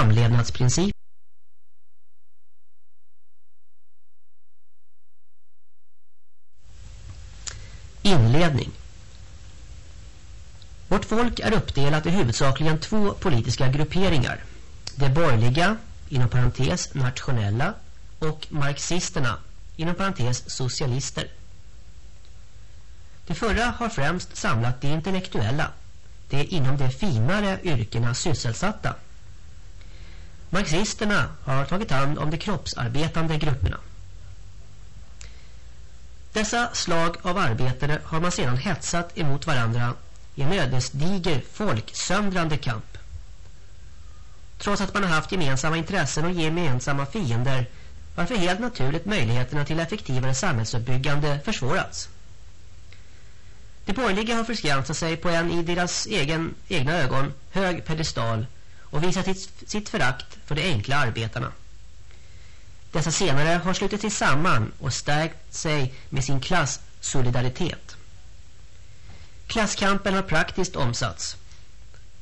samlevnadsprincip. Inledning Vårt folk är uppdelat i huvudsakligen två politiska grupperingar. De borgerliga, inom parentes nationella, och marxisterna, inom parentes socialister. Det förra har främst samlat de intellektuella, de inom de finare yrkena sysselsatta. Marxisterna har tagit hand om de kroppsarbetande grupperna. Dessa slag av arbetare har man sedan hetsat emot varandra i en ödesdiger folksöndrande kamp. Trots att man har haft gemensamma intressen och gemensamma fiender varför helt naturligt möjligheterna till effektivare samhällsuppbyggande försvårats. De borgerliga har förskansat sig på en i deras egen, egna ögon hög pedestal och visat sitt, sitt förakt för de enkla arbetarna. Dessa senare har slutit sig samman och stärkt sig med sin klasssolidaritet. Klasskampen har praktiskt omsatts.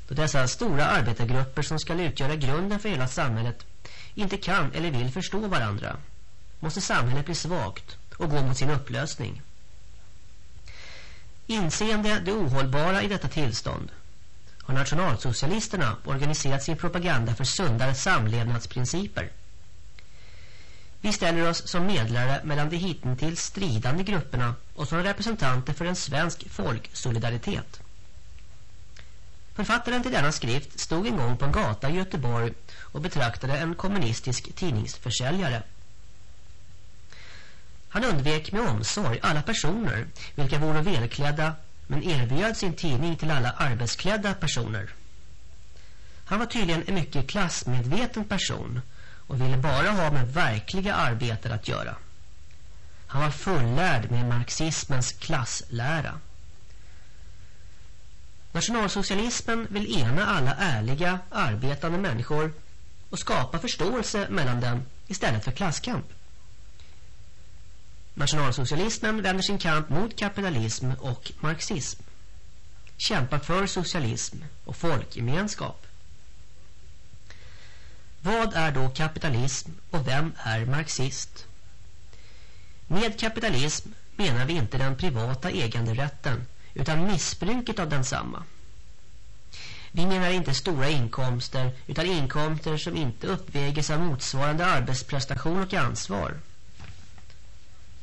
Då dessa stora arbetargrupper som ska utgöra grunden för hela samhället inte kan eller vill förstå varandra måste samhället bli svagt och gå mot sin upplösning. Inseende det ohållbara i detta tillstånd har nationalsocialisterna organiserat sin propaganda för sundare samlevnadsprinciper. Vi ställer oss som medlare mellan de hittills stridande grupperna och som representanter för en svensk folksolidaritet. Författaren till denna skrift stod en gång på en gata i Göteborg och betraktade en kommunistisk tidningsförsäljare. Han undvek med omsorg alla personer vilka vore välklädda men erbjöd sin tidning till alla arbetsklädda personer. Han var tydligen en mycket klassmedveten person och ville bara ha med verkliga arbetare att göra. Han var fullärd med marxismens klasslära. Nationalsocialismen vill ena alla ärliga, arbetande människor och skapa förståelse mellan dem istället för klasskamp. Nationalsocialismen vänder sin kamp mot kapitalism och marxism. Kämpar för socialism och folkgemenskap. Vad är då kapitalism och vem är marxist? Med kapitalism menar vi inte den privata äganderätten utan missbruket av densamma. Vi menar inte stora inkomster utan inkomster som inte uppväges av motsvarande arbetsprestation och ansvar.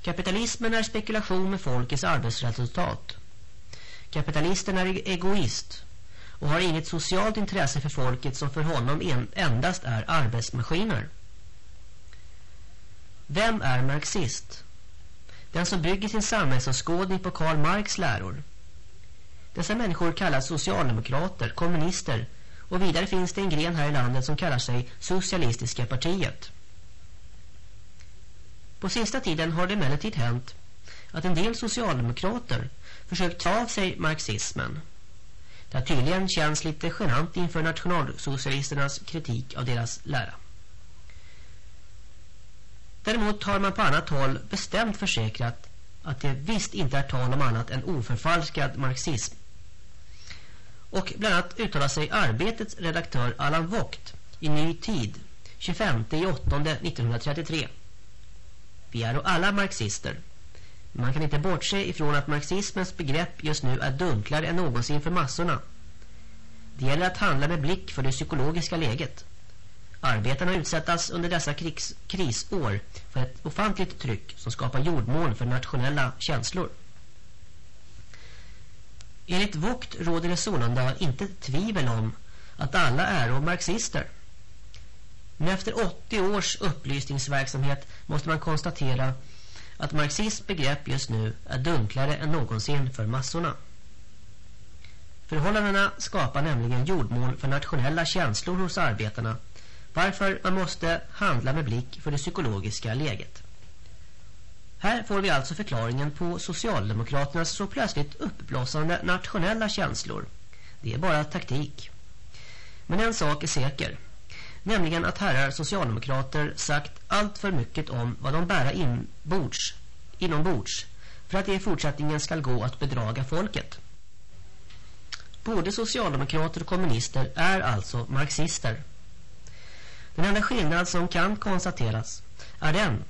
Kapitalismen är spekulation med folkets arbetsresultat. Kapitalisten är egoist och har inget socialt intresse för folket som för honom endast är arbetsmaskiner. Vem är marxist? Den som bygger sin samhällsåskådning på Karl Marx läror. Dessa människor kallas socialdemokrater, kommunister och vidare finns det en gren här i landet som kallar sig Socialistiska partiet. På sista tiden har det emellertid hänt att en del socialdemokrater försökt ta av sig marxismen. Det har tydligen känns lite genant inför nationalsocialisternas kritik av deras lära. Däremot har man på annat håll bestämt försäkrat att det visst inte är tal om annat än oförfalskad marxism och bland annat uttalar sig Arbetets redaktör Allan Vogt i Ny Tid 25 8 1933. Vi är och alla marxister. Man kan inte bortse ifrån att marxismens begrepp just nu är dunklare än någonsin för massorna. Det gäller att handla med blick för det psykologiska läget. Arbetarna utsättas under dessa krigs, krisår för ett ofantligt tryck som skapar jordmån för nationella känslor. Enligt Vogt råder det sålunda inte tvivel om att alla är marxister. Men efter 80 års upplysningsverksamhet måste man konstatera att marxism begrepp just nu är dunklare än någonsin för massorna. Förhållandena skapar nämligen jordmål för nationella känslor hos arbetarna varför man måste handla med blick för det psykologiska läget. Här får vi alltså förklaringen på Socialdemokraternas så plötsligt uppblossande nationella känslor. Det är bara taktik. Men en sak är säker. Nämligen att herrar socialdemokrater sagt allt för mycket om vad de bära inbords, inombords för att det i fortsättningen ska gå att bedraga folket. Både socialdemokrater och kommunister är alltså marxister. Den enda skillnad som kan konstateras är den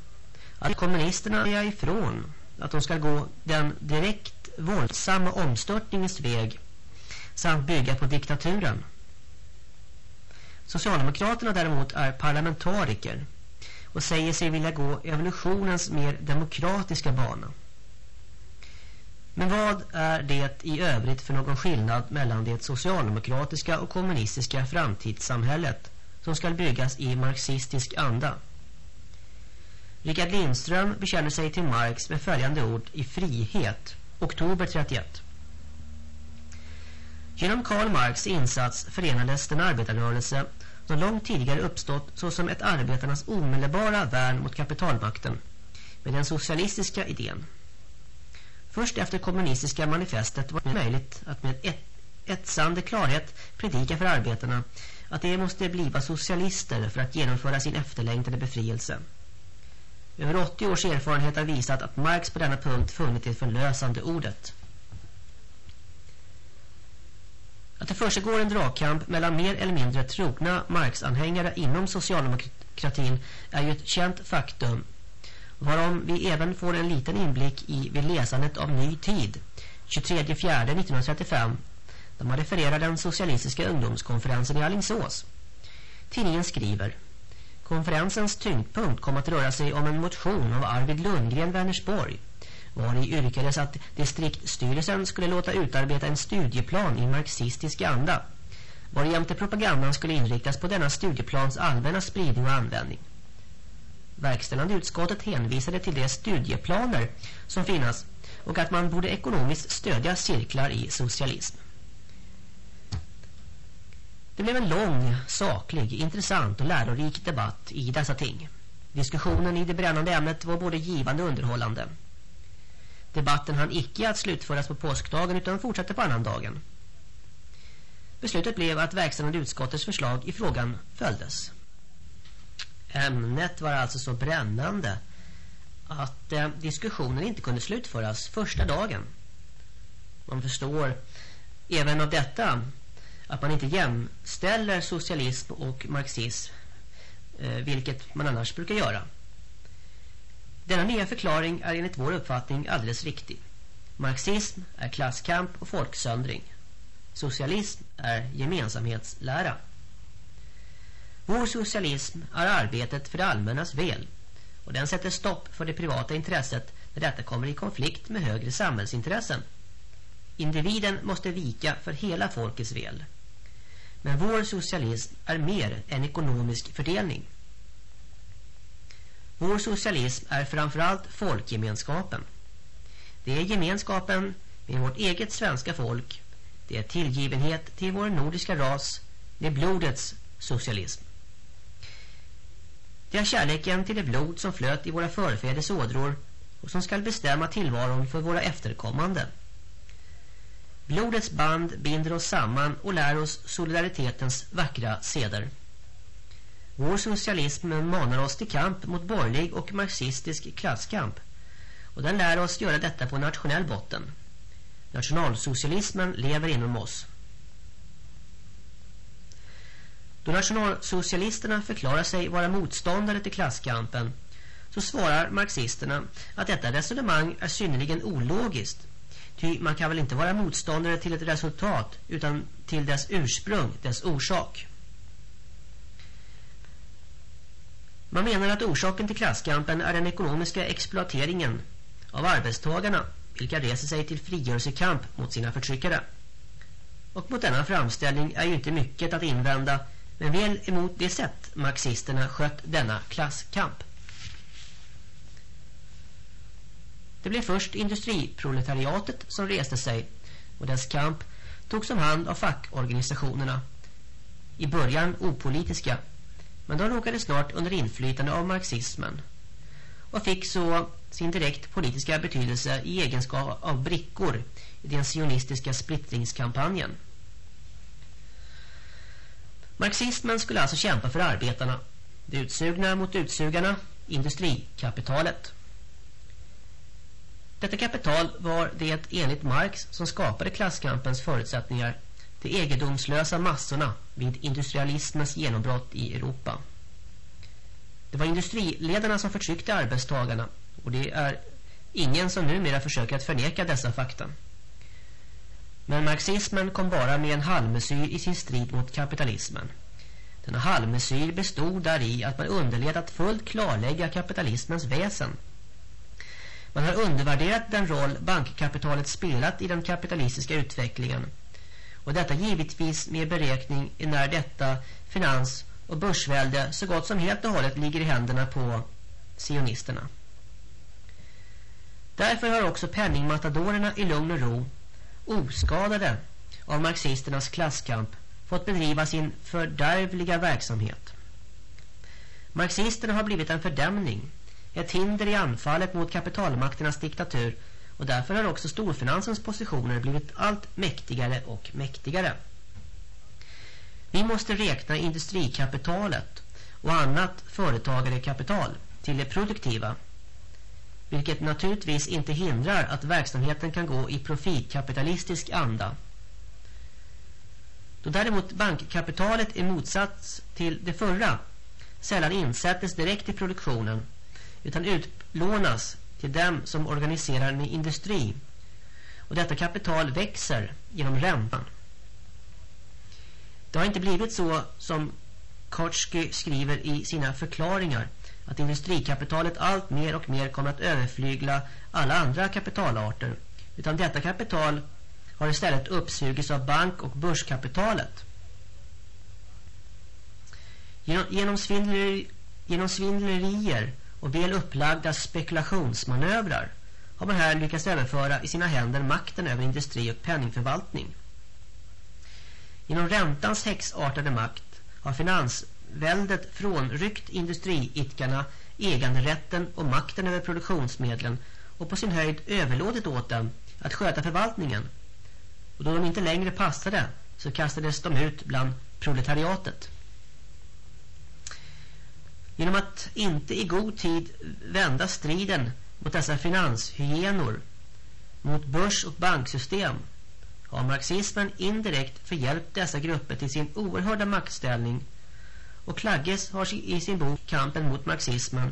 att kommunisterna är ifrån att de ska gå den direkt våldsamma omstörtningens väg samt bygga på diktaturen. Socialdemokraterna däremot är parlamentariker och säger sig vilja gå evolutionens mer demokratiska bana. Men vad är det i övrigt för någon skillnad mellan det socialdemokratiska och kommunistiska framtidssamhället som ska byggas i marxistisk anda? Richard Lindström bekänner sig till Marx med följande ord i Frihet, oktober 31. Genom Karl Marx insats förenades den arbetarrörelse som långt tidigare uppstått såsom ett arbetarnas omedelbara värn mot kapitalmakten med den socialistiska idén. Först efter kommunistiska manifestet var det möjligt att med ett, etsande klarhet predika för arbetarna att de måste bliva socialister för att genomföra sin efterlängtade befrielse. Över 80 års erfarenhet har visat att Marx på denna punkt funnit det förlösande ordet. Att det försiggår en dragkamp mellan mer eller mindre trogna Marx-anhängare inom socialdemokratin är ju ett känt faktum varom vi även får en liten inblick i vid läsandet av Ny tid 23 4 1935 där man refererar den socialistiska ungdomskonferensen i Alingsås. Tidningen skriver Konferensens tyngdpunkt kom att röra sig om en motion av Arvid Lundgren Vänersborg var i yrkades att distriktstyrelsen skulle låta utarbeta en studieplan i marxistisk anda varjämte propagandan skulle inriktas på denna studieplans allmänna spridning och användning. Verkställande utskottet hänvisade till de studieplaner som finnas och att man borde ekonomiskt stödja cirklar i socialism. Det blev en lång, saklig, intressant och lärorik debatt i dessa ting. Diskussionen i det brännande ämnet var både givande och underhållande. Debatten hann icke att slutföras på påskdagen utan fortsatte på annan dagen. Beslutet blev att verkställande utskottets förslag i frågan följdes. Ämnet var alltså så brännande att eh, diskussionen inte kunde slutföras första dagen. Man förstår även av detta att man inte jämställer socialism och marxism eh, vilket man annars brukar göra. Denna nya förklaring är enligt vår uppfattning alldeles riktig. Marxism är klasskamp och folksöndring. Socialism är gemensamhetslära. Vår socialism är arbetet för det allmännas väl och den sätter stopp för det privata intresset när detta kommer i konflikt med högre samhällsintressen. Individen måste vika för hela folkets väl. Men vår socialism är mer än ekonomisk fördelning. Vår socialism är framförallt folkgemenskapen. Det är gemenskapen med vårt eget svenska folk. Det är tillgivenhet till vår nordiska ras. Det är blodets socialism. Det är kärleken till det blod som flöt i våra förfäders ådror och som skall bestämma tillvaron för våra efterkommande. Blodets band binder oss samman och lär oss solidaritetens vackra seder. Vår socialism manar oss till kamp mot borgerlig och marxistisk klasskamp. Och den lär oss göra detta på nationell botten. Nationalsocialismen lever inom oss. Då nationalsocialisterna förklarar sig vara motståndare till klasskampen så svarar marxisterna att detta resonemang är synnerligen ologiskt. Ty man kan väl inte vara motståndare till ett resultat utan till dess ursprung, dess orsak. Man menar att orsaken till klasskampen är den ekonomiska exploateringen av arbetstagarna vilka reser sig till frigörelsekamp mot sina förtryckare. Och mot denna framställning är ju inte mycket att invända men väl emot det sätt marxisterna skött denna klasskamp. Det blev först industriproletariatet som reste sig och dess kamp togs om hand av fackorganisationerna. I början opolitiska men de råkade snart under inflytande av marxismen och fick så sin direkt politiska betydelse i egenskap av brickor i den sionistiska splittringskampanjen. Marxismen skulle alltså kämpa för arbetarna, de utsugna mot utsugarna, industrikapitalet. Detta kapital var det enligt Marx som skapade klasskampens förutsättningar de egendomslösa massorna vid industrialismens genombrott i Europa. Det var industriledarna som förtryckte arbetstagarna och det är ingen som numera försöker att förneka dessa fakta. Men marxismen kom bara med en halvmesyr i sin strid mot kapitalismen. Denna halvmesyr bestod där i att man underlät att fullt klarlägga kapitalismens väsen. Man har undervärderat den roll bankkapitalet spelat i den kapitalistiska utvecklingen. Och detta givetvis med beräkning i när detta finans- och börsvälde så gott som helt och hållet ligger i händerna på sionisterna. Därför har också penningmatadorerna i lugn och ro, oskadade av marxisternas klasskamp, fått bedriva sin fördärvliga verksamhet. Marxisterna har blivit en fördämning, ett hinder i anfallet mot kapitalmakternas diktatur och därför har också storfinansens positioner blivit allt mäktigare och mäktigare. Vi måste räkna industrikapitalet och annat företagare till det produktiva vilket naturligtvis inte hindrar att verksamheten kan gå i profitkapitalistisk anda. Då däremot bankkapitalet i motsats till det förra sällan insättes direkt i produktionen utan utlånas till dem som organiserar en industri och detta kapital växer genom räntan. Det har inte blivit så som Kortsky skriver i sina förklaringar att industrikapitalet allt mer och mer kommer att överflygla alla andra kapitalarter utan detta kapital har istället uppsugits av bank- och börskapitalet. Genom, genom, svindleri, genom svindlerier och väl upplagda spekulationsmanövrar har man här lyckats överföra i sina händer makten över industri och penningförvaltning. Genom räntans häxartade makt har finansväldet frånryckt industriitkarna äganderätten och makten över produktionsmedlen och på sin höjd överlåtit åt dem att sköta förvaltningen. Och då de inte längre passade så kastades de ut bland proletariatet. Genom att inte i god tid vända striden mot dessa finanshyenor, mot börs- och banksystem har marxismen indirekt förhjälpt dessa grupper till sin oerhörda maktställning och Klagges har i sin bok Kampen mot marxismen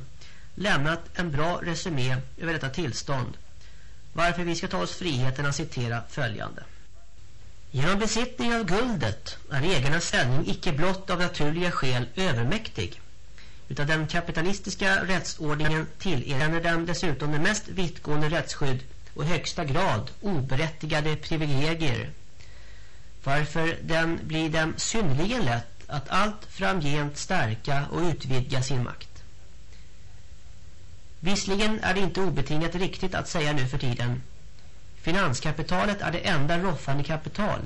lämnat en bra resumé över detta tillstånd varför vi ska ta oss friheten att citera följande. Genom besittning av guldet är ägarnas ställning icke blott av naturliga skäl övermäktig utan den kapitalistiska rättsordningen tillerkänner den dessutom det mest vittgående rättsskydd och högsta grad oberättigade privilegier varför den blir dem synnerligen lätt att allt framgent stärka och utvidga sin makt. Visserligen är det inte obetingat riktigt att säga nu för tiden Finanskapitalet är det enda roffande kapital.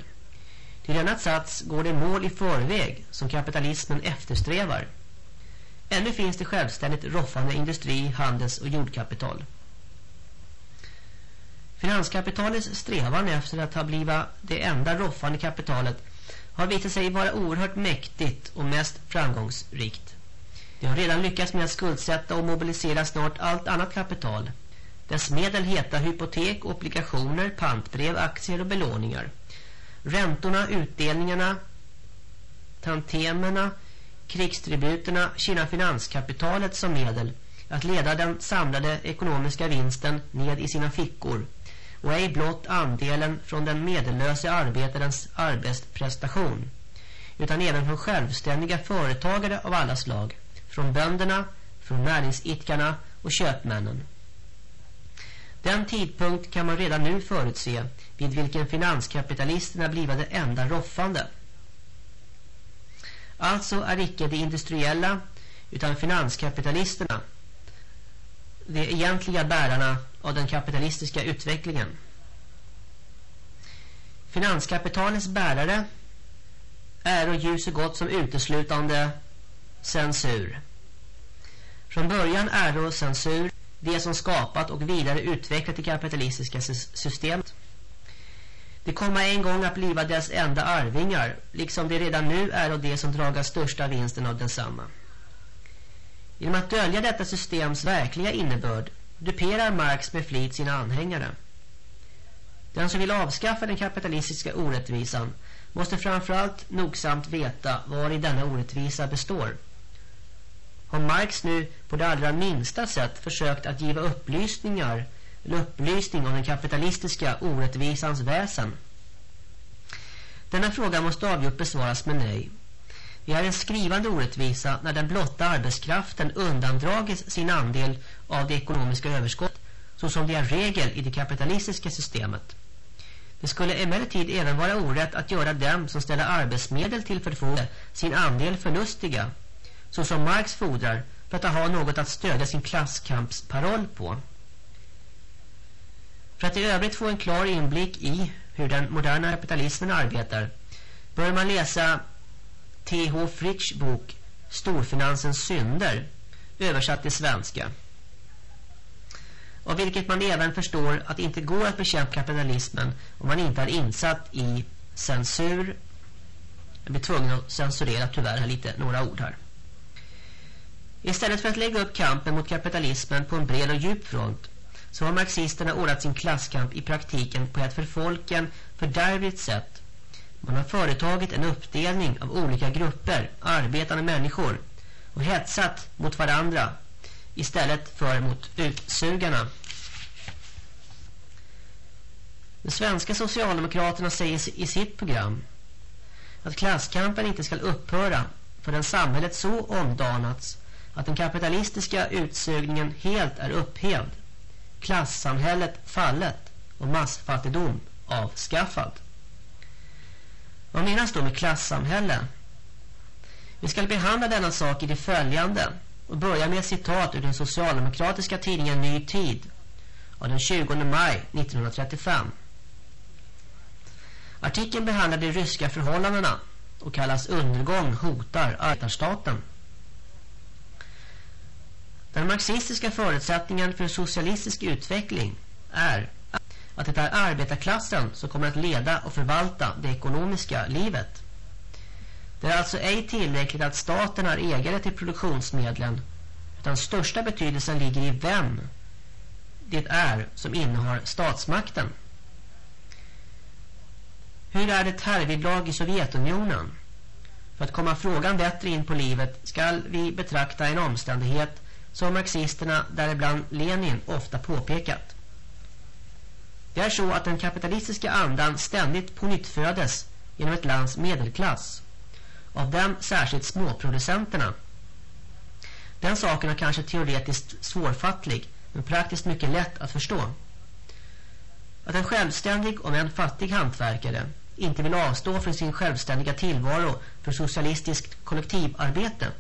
Till denna sats går det mål i förväg som kapitalismen eftersträvar. Ännu finns det självständigt roffande industri, handels- och jordkapital. Finanskapitalets strävan efter att ha blivit det enda roffande kapitalet har visat sig vara oerhört mäktigt och mest framgångsrikt. Det har redan lyckats med att skuldsätta och mobilisera snart allt annat kapital. Dess medel heter hypotek, obligationer, pantbrev, aktier och belåningar. Räntorna, utdelningarna, tantemerna, krigstributerna Kina finanskapitalet som medel att leda den samlade ekonomiska vinsten ned i sina fickor och ej blott andelen från den medellöse arbetarens arbetsprestation utan även från självständiga företagare av alla slag från bönderna, från näringsidkarna och köpmännen. Den tidpunkt kan man redan nu förutse vid vilken finanskapitalisterna blivade enda roffande. Alltså är icke de industriella utan finanskapitalisterna de egentliga bärarna av den kapitalistiska utvecklingen. Finanskapitalets bärare är och ljus så gott som uteslutande censur. Från början är och censur det som skapat och vidare utvecklat det kapitalistiska systemet. Det kommer en gång att bliva dess enda arvingar, liksom det redan nu är och det som dragar största vinsten av densamma. Genom att dölja detta systems verkliga innebörd duperar Marx med flit sina anhängare. Den som vill avskaffa den kapitalistiska orättvisan måste framförallt nogsamt veta var i denna orättvisa består. har Marx nu på det allra minsta sätt försökt att giva upplysningar en upplysning om den kapitalistiska orättvisans väsen. Denna fråga måste avgjort besvaras med nej. Vi är en skrivande orättvisa när den blotta arbetskraften undandragits sin andel av det ekonomiska överskott så som det är regel i det kapitalistiska systemet. Det skulle emellertid även vara orätt att göra dem som ställer arbetsmedel till förfogande sin andel förlustiga, så som Marx fordrar för att ha något att stödja sin klasskampsparoll på. För att i övrigt få en klar inblick i hur den moderna kapitalismen arbetar bör man läsa T.H. Fritsch bok Storfinansens synder översatt till svenska. Av vilket man även förstår att det inte går att bekämpa kapitalismen om man inte är insatt i censur. Jag blir tvungen att censurera tyvärr här lite några ord här. Istället för att lägga upp kampen mot kapitalismen på en bred och djup front så har marxisterna ordnat sin klasskamp i praktiken på ett för folken fördärvligt sätt. Man har företagit en uppdelning av olika grupper, arbetande människor och hetsat mot varandra istället för mot utsugarna. De svenska socialdemokraterna säger i sitt program att klasskampen inte ska upphöra förrän samhället så omdanats att den kapitalistiska utsugningen helt är upphävd, klassamhället fallet och massfattigdom avskaffad. Vad menas då med klassamhälle? Vi ska behandla denna sak i det följande och börja med ett citat ur den socialdemokratiska tidningen Ny Tid av den 20 maj 1935. Artikeln behandlar de ryska förhållandena och kallas Undergång hotar arbetarstaten. Den marxistiska förutsättningen för socialistisk utveckling är att det är arbetarklassen som kommer att leda och förvalta det ekonomiska livet. Det är alltså ej tillräckligt att staten är ägare till produktionsmedlen utan största betydelsen ligger i vem det är som innehar statsmakten. Hur är det härvidlag i Sovjetunionen? För att komma frågan bättre in på livet ska vi betrakta en omständighet som marxisterna, däribland Lenin, ofta påpekat. Det är så att den kapitalistiska andan ständigt på nytt genom ett lands medelklass. Av dem särskilt småproducenterna. Den saken är kanske teoretiskt svårfattlig men praktiskt mycket lätt att förstå. Att en självständig om en fattig hantverkare inte vill avstå från sin självständiga tillvaro för socialistiskt kollektivarbete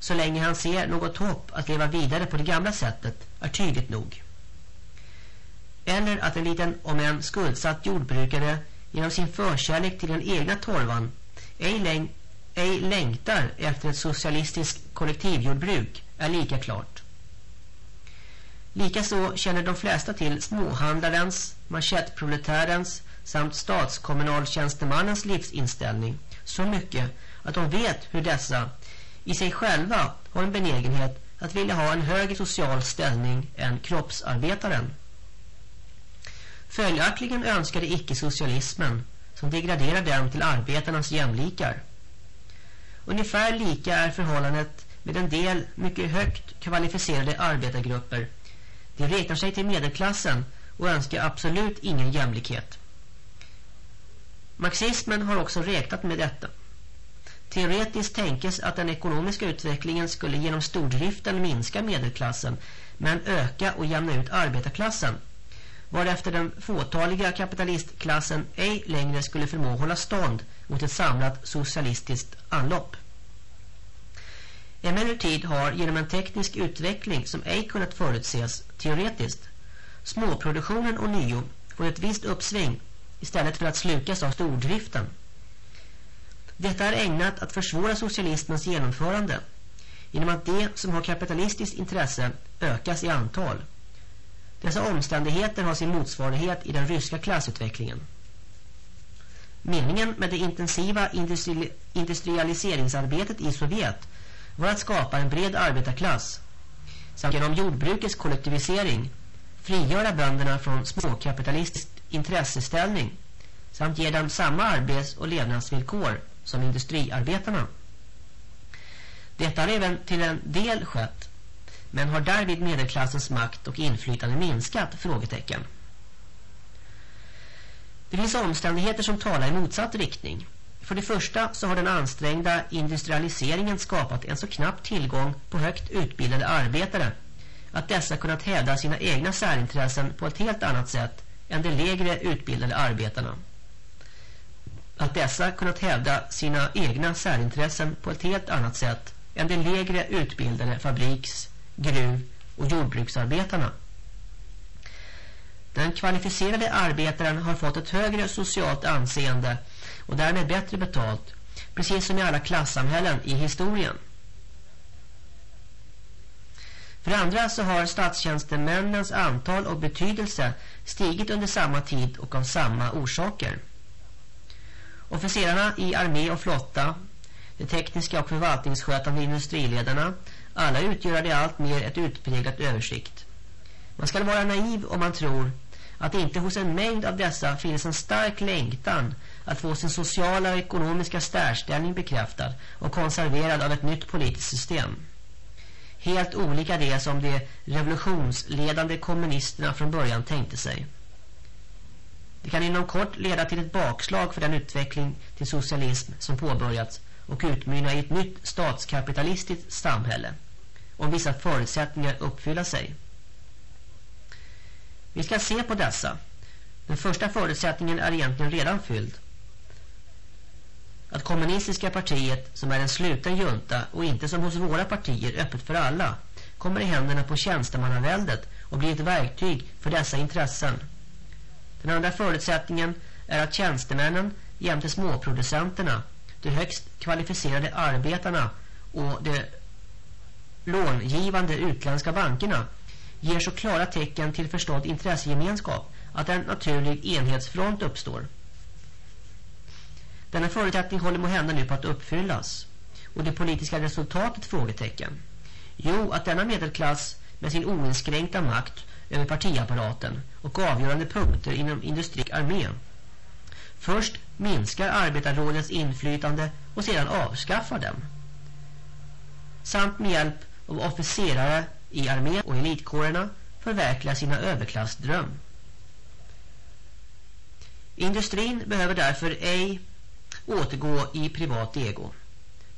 så länge han ser något hopp att leva vidare på det gamla sättet är tydligt nog. Eller att en liten om en skuldsatt jordbrukare genom sin förkärlek till den egna torvan ej, läng ej längtar efter ett socialistiskt kollektivjordbruk är lika klart. Likaså känner de flesta till småhandlarens, manschettproletärens samt statskommunaltjänstemannens livsinställning så mycket att de vet hur dessa i sig själva har en benägenhet att vilja ha en högre social ställning än kroppsarbetaren. Följaktligen önskade icke-socialismen som degraderar den till arbetarnas jämlikar. Ungefär lika är förhållandet med en del mycket högt kvalificerade arbetargrupper. De räknar sig till medelklassen och önskar absolut ingen jämlikhet. Marxismen har också räknat med detta. Teoretiskt tänkes att den ekonomiska utvecklingen skulle genom stordriften minska medelklassen men öka och jämna ut arbetarklassen varefter den fåtaliga kapitalistklassen ej längre skulle förmå hålla stånd mot ett samlat socialistiskt anlopp. Emellertid har genom en teknisk utveckling som ej kunnat förutses teoretiskt småproduktionen och nio får ett visst uppsving istället för att slukas av stordriften. Detta är ägnat att försvåra socialismens genomförande genom att de som har kapitalistiskt intresse ökas i antal. Dessa omständigheter har sin motsvarighet i den ryska klassutvecklingen. Meningen med det intensiva industri industrialiseringsarbetet i Sovjet var att skapa en bred arbetarklass samt genom jordbrukets kollektivisering frigöra bönderna från småkapitalistisk intresseställning samt ge dem samma arbets- och levnadsvillkor som industriarbetarna. Detta har även till en del skett, men har därvid medelklassens makt och inflytande minskat? Frågetecken. Det finns omständigheter som talar i motsatt riktning. För det första så har den ansträngda industrialiseringen skapat en så knapp tillgång på högt utbildade arbetare att dessa kunnat hävda sina egna särintressen på ett helt annat sätt än de lägre utbildade arbetarna. Att dessa kunnat hävda sina egna särintressen på ett helt annat sätt än de lägre utbildade fabriks-, gruv- och jordbruksarbetarna. Den kvalificerade arbetaren har fått ett högre socialt anseende och därmed bättre betalt, precis som i alla klassamhällen i historien. För andra så har statstjänstemännens antal och betydelse stigit under samma tid och av samma orsaker. Officerarna i armé och flotta, de tekniska och förvaltningsskötande industriledarna, alla utgör det allt mer ett utpräglat översikt. Man ska vara naiv om man tror att det inte hos en mängd av dessa finns en stark längtan att få sin sociala och ekonomiska särställning bekräftad och konserverad av ett nytt politiskt system. Helt olika det som de revolutionsledande kommunisterna från början tänkte sig. Det kan inom kort leda till ett bakslag för den utveckling till socialism som påbörjats och utmynna i ett nytt statskapitalistiskt samhälle om vissa förutsättningar uppfylla sig. Vi ska se på dessa. Den första förutsättningen är egentligen redan fylld. Att kommunistiska partiet, som är en sluten junta och inte som hos våra partier öppet för alla, kommer i händerna på tjänstemannaväldet och blir ett verktyg för dessa intressen. Den andra förutsättningen är att tjänstemännen jämte småproducenterna, de högst kvalificerade arbetarna och de långivande utländska bankerna ger så klara tecken till förstådd intressegemenskap att en naturlig enhetsfront uppstår. Denna förutsättning håller hända nu på att uppfyllas. Och det politiska resultatet frågetecken. Jo, att denna medelklass med sin oinskränkta makt över partiapparaten och avgörande punkter inom industriarmén. först minskar arbetarrådets inflytande och sedan avskaffar dem. Samt med hjälp av officerare i armén och elitkårerna förverkliga sina överklassdröm. Industrin behöver därför ej återgå i privat ego.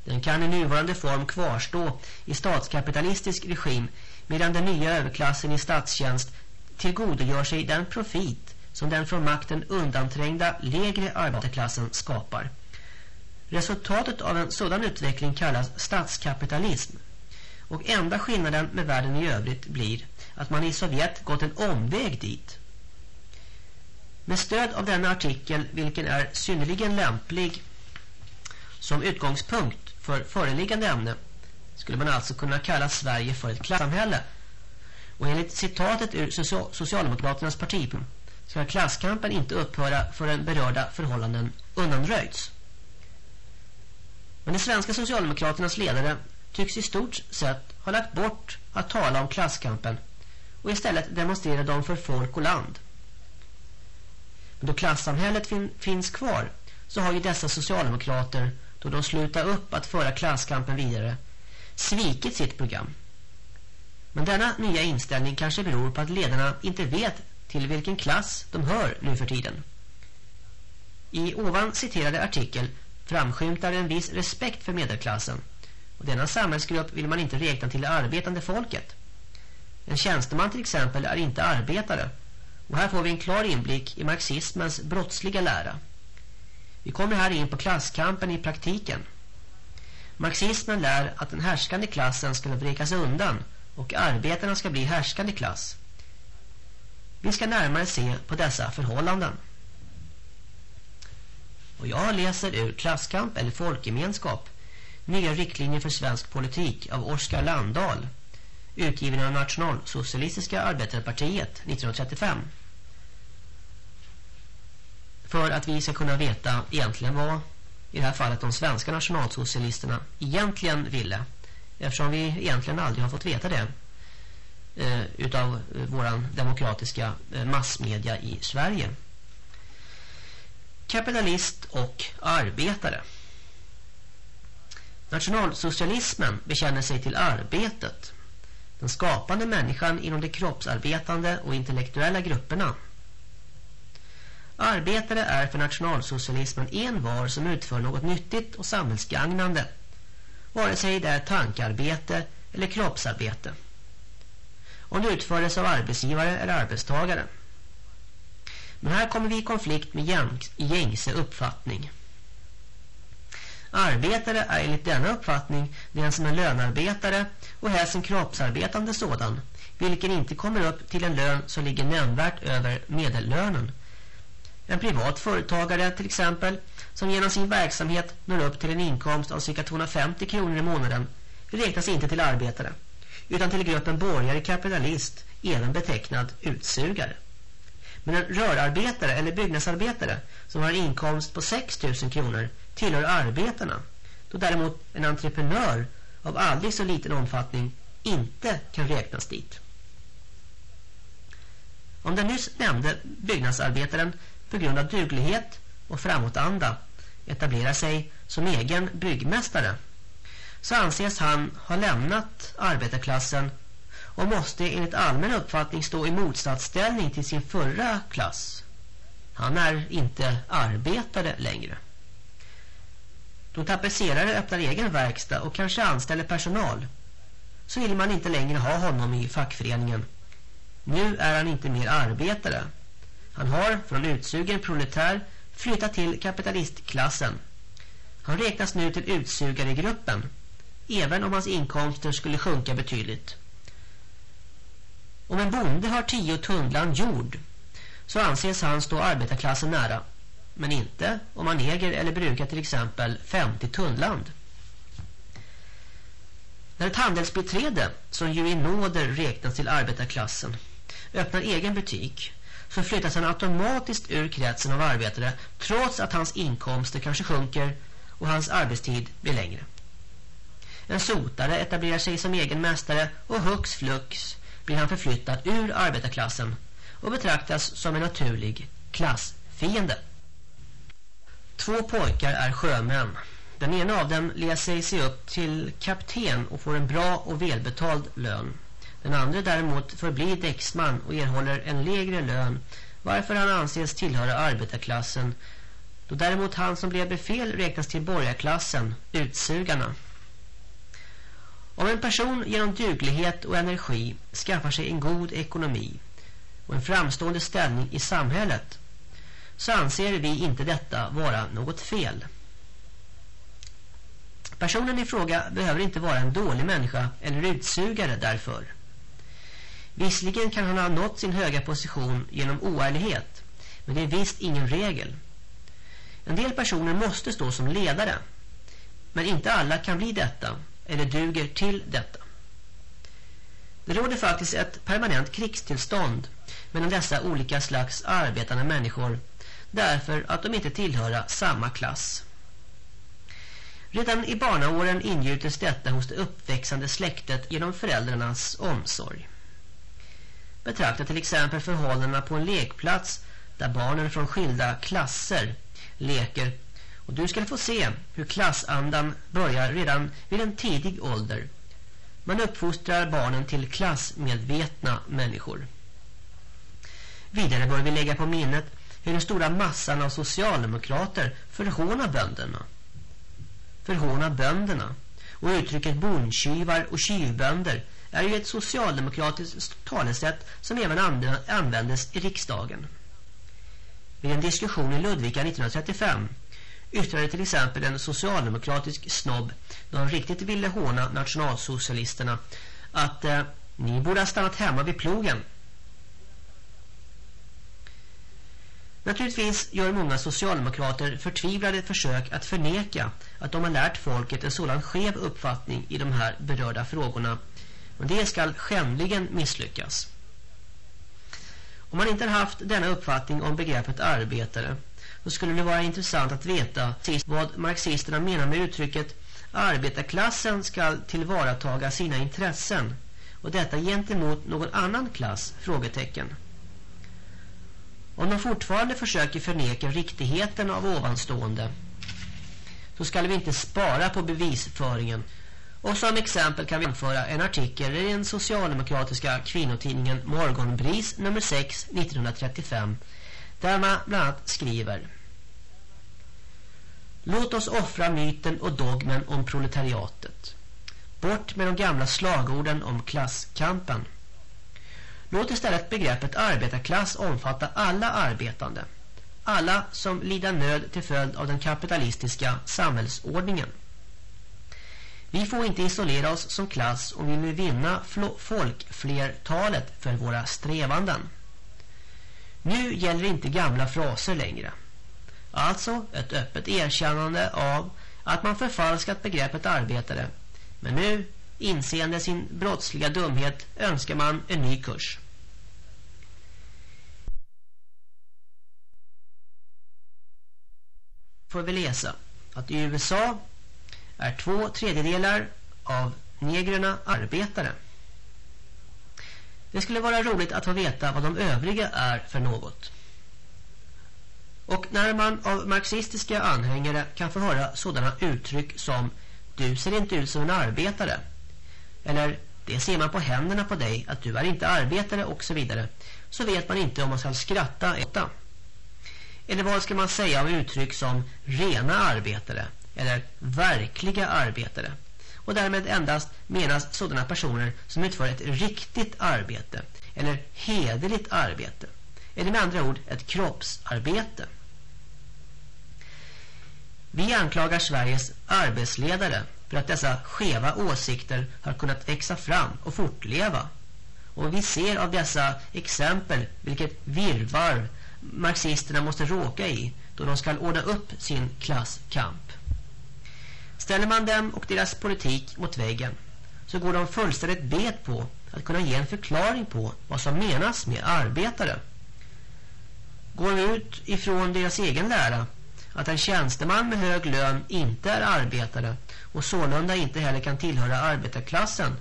Den kan i nuvarande form kvarstå i statskapitalistisk regim medan den nya överklassen i statstjänst tillgodogör sig den profit som den från makten undanträngda lägre arbetarklassen skapar. Resultatet av en sådan utveckling kallas statskapitalism och enda skillnaden med världen i övrigt blir att man i Sovjet gått en omväg dit. Med stöd av denna artikel, vilken är synnerligen lämplig som utgångspunkt för föreliggande ämne, skulle man alltså kunna kalla Sverige för ett klassamhälle. Och enligt citatet ur Socialdemokraternas partiprogram ska klasskampen inte upphöra förrän berörda förhållanden undanröjts. Men de svenska Socialdemokraternas ledare tycks i stort sett ha lagt bort att tala om klasskampen och istället demonstrera dem för folk och land. Men då klassamhället fin finns kvar så har ju dessa socialdemokrater då de slutar upp att föra klasskampen vidare svikit sitt program. Men denna nya inställning kanske beror på att ledarna inte vet till vilken klass de hör nu för tiden. I ovan citerade artikel framskymtar en viss respekt för medelklassen och denna samhällsgrupp vill man inte räkna till det arbetande folket. En tjänsteman till exempel är inte arbetare och här får vi en klar inblick i marxismens brottsliga lära. Vi kommer här in på klasskampen i praktiken. Marxismen lär att den härskande klassen ska brekas undan och arbetarna ska bli härskande klass. Vi ska närmare se på dessa förhållanden. Och jag läser ur Klasskamp eller Folkgemenskap Nya riktlinjer för svensk politik av Oskar Landahl utgiven av Nationalsocialistiska arbetarpartiet 1935 för att vi ska kunna veta egentligen vad i det här fallet de svenska nationalsocialisterna egentligen ville eftersom vi egentligen aldrig har fått veta det eh, utav eh, våran demokratiska eh, massmedia i Sverige. Kapitalist och arbetare Nationalsocialismen bekänner sig till arbetet. Den skapande människan inom de kroppsarbetande och intellektuella grupperna. Arbetare är för nationalsocialismen en var som utför något nyttigt och samhällsgagnande, vare sig det är tankarbete eller kroppsarbete. Om det utfördes av arbetsgivare eller arbetstagare. Men här kommer vi i konflikt med gängse uppfattning. Arbetare är enligt denna uppfattning den som är lönarbetare och helst en kroppsarbetande sådan, vilken inte kommer upp till en lön som ligger nämnvärt över medellönen. En privat företagare till exempel, som genom sin verksamhet når upp till en inkomst av cirka 250 kronor i månaden, räknas inte till arbetare, utan till gruppen borgare kapitalist, även betecknad utsugare. Men en rörarbetare eller byggnadsarbetare som har en inkomst på 6 000 kronor tillhör arbetarna. Då däremot en entreprenör av aldrig så liten omfattning inte kan räknas dit. Om den nyss nämnde byggnadsarbetaren på grund av duglighet och framåtanda etablerar sig som egen byggmästare så anses han ha lämnat arbetarklassen och måste enligt allmän uppfattning stå i motsatsställning till sin förra klass. Han är inte arbetare längre. Då tapetserare öppnar egen verkstad och kanske anställer personal så vill man inte längre ha honom i fackföreningen. Nu är han inte mer arbetare. Han har från utsugen proletär flyttat till kapitalistklassen. Han räknas nu till utsugaregruppen även om hans inkomster skulle sjunka betydligt. Om en bonde har tio tunnland jord så anses han stå arbetarklassen nära. Men inte om han äger eller brukar till exempel 50 tunnland. När ett handelsbiträde, som ju i nåder räknas till arbetarklassen, öppnar egen butik förflyttas han automatiskt ur kretsen av arbetare trots att hans inkomster kanske sjunker och hans arbetstid blir längre. En sotare etablerar sig som egen mästare och hux flux blir han förflyttad ur arbetarklassen och betraktas som en naturlig klassfiende. Två pojkar är sjömän. Den ena av dem läser sig upp till kapten och får en bra och välbetald lön. Den andra däremot förblir däcksman och erhåller en lägre lön varför han anses tillhöra arbetarklassen då däremot han som blev befäl räknas till borgarklassen, utsugarna. Om en person genom duglighet och energi skaffar sig en god ekonomi och en framstående ställning i samhället så anser vi inte detta vara något fel. Personen i fråga behöver inte vara en dålig människa eller utsugare därför. Visserligen kan han ha nått sin höga position genom oärlighet, men det är visst ingen regel. En del personer måste stå som ledare, men inte alla kan bli detta eller duger till detta. Det råder faktiskt ett permanent krigstillstånd mellan dessa olika slags arbetande människor därför att de inte tillhör samma klass. Redan i barnaåren ingjutes detta hos det uppväxande släktet genom föräldrarnas omsorg. Betrakta till exempel förhållandena på en lekplats där barnen från skilda klasser leker och du ska få se hur klassandan börjar redan vid en tidig ålder. Man uppfostrar barnen till klassmedvetna människor. Vidare bör vi lägga på minnet hur den stora massan av socialdemokrater förhånar bönderna. Förhånar bönderna. Och uttrycket bondkivar och tjuvbönder är ju ett socialdemokratiskt talesätt som även användes i riksdagen. Vid en diskussion i Ludvika 1935 yttrade till exempel en socialdemokratisk snobb då han riktigt ville håna nationalsocialisterna att eh, ni borde ha stannat hemma vid plogen. Naturligtvis gör många socialdemokrater förtvivlade försök att förneka att de har lärt folket en sådan skev uppfattning i de här berörda frågorna. Men det ska skämligen misslyckas. Om man inte har haft denna uppfattning om begreppet arbetare så skulle det vara intressant att veta vad marxisterna menar med uttrycket arbetarklassen ska tillvarataga sina intressen och detta gentemot någon annan klass? Frågetecken. Om de fortfarande försöker förneka riktigheten av ovanstående så ska vi inte spara på bevisföringen. Och som exempel kan vi anföra en artikel i den socialdemokratiska kvinnotidningen Morgonbris nummer 6 1935 där man bland annat skriver Låt oss offra myten och dogmen om proletariatet. Bort med de gamla slagorden om klasskampen. Låt istället begreppet arbetarklass omfatta alla arbetande. Alla som lider nöd till följd av den kapitalistiska samhällsordningen. Vi får inte isolera oss som klass om vi vill vinna folkflertalet för våra strävanden. Nu gäller inte gamla fraser längre. Alltså ett öppet erkännande av att man förfalskat begreppet arbetare. Men nu, inseende sin brottsliga dumhet, önskar man en ny kurs. Får vi läsa att i USA är två tredjedelar av negrerna arbetare. Det skulle vara roligt att få veta vad de övriga är för något. Och när man av marxistiska anhängare kan få höra sådana uttryck som Du ser inte ut som en arbetare eller Det ser man på händerna på dig att du är inte arbetare och så vidare så vet man inte om man ska skratta eller Eller vad ska man säga om uttryck som rena arbetare eller verkliga arbetare och därmed endast menas sådana personer som utför ett riktigt arbete eller hederligt arbete eller med andra ord ett kroppsarbete. Vi anklagar Sveriges arbetsledare för att dessa skeva åsikter har kunnat växa fram och fortleva. Och vi ser av dessa exempel vilket virvar marxisterna måste råka i då de ska ordna upp sin klasskamp. Ställer man dem och deras politik mot väggen så går de fullständigt bet på att kunna ge en förklaring på vad som menas med arbetare. Går vi ut ifrån deras egen lära att en tjänsteman med hög lön inte är arbetare och sålunda inte heller kan tillhöra arbetarklassen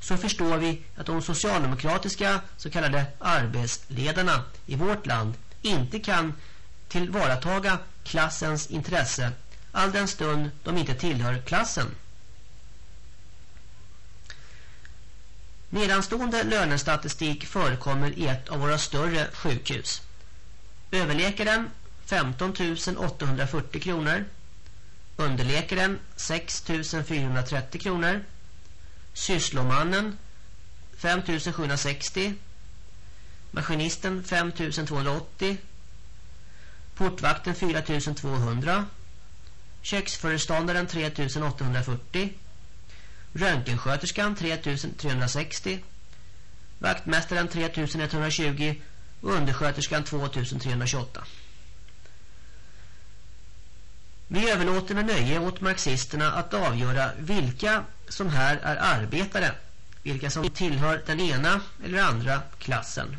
så förstår vi att de socialdemokratiska så kallade arbetsledarna i vårt land inte kan tillvarataga klassens intresse all den stund de inte tillhör klassen. Nedanstående lönestatistik förekommer i ett av våra större sjukhus. Överläkaren 15 840 kronor. Underläkaren 6 430 kronor. Sysslomannen 5 760. Maskinisten 5 280. Portvakten 4 200. Köksföreståndaren 3840 Röntgensköterskan 3360 Vaktmästaren 3120 och undersköterskan 2328. Vi överlåter med nöje åt marxisterna att avgöra vilka som här är arbetare, vilka som tillhör den ena eller andra klassen.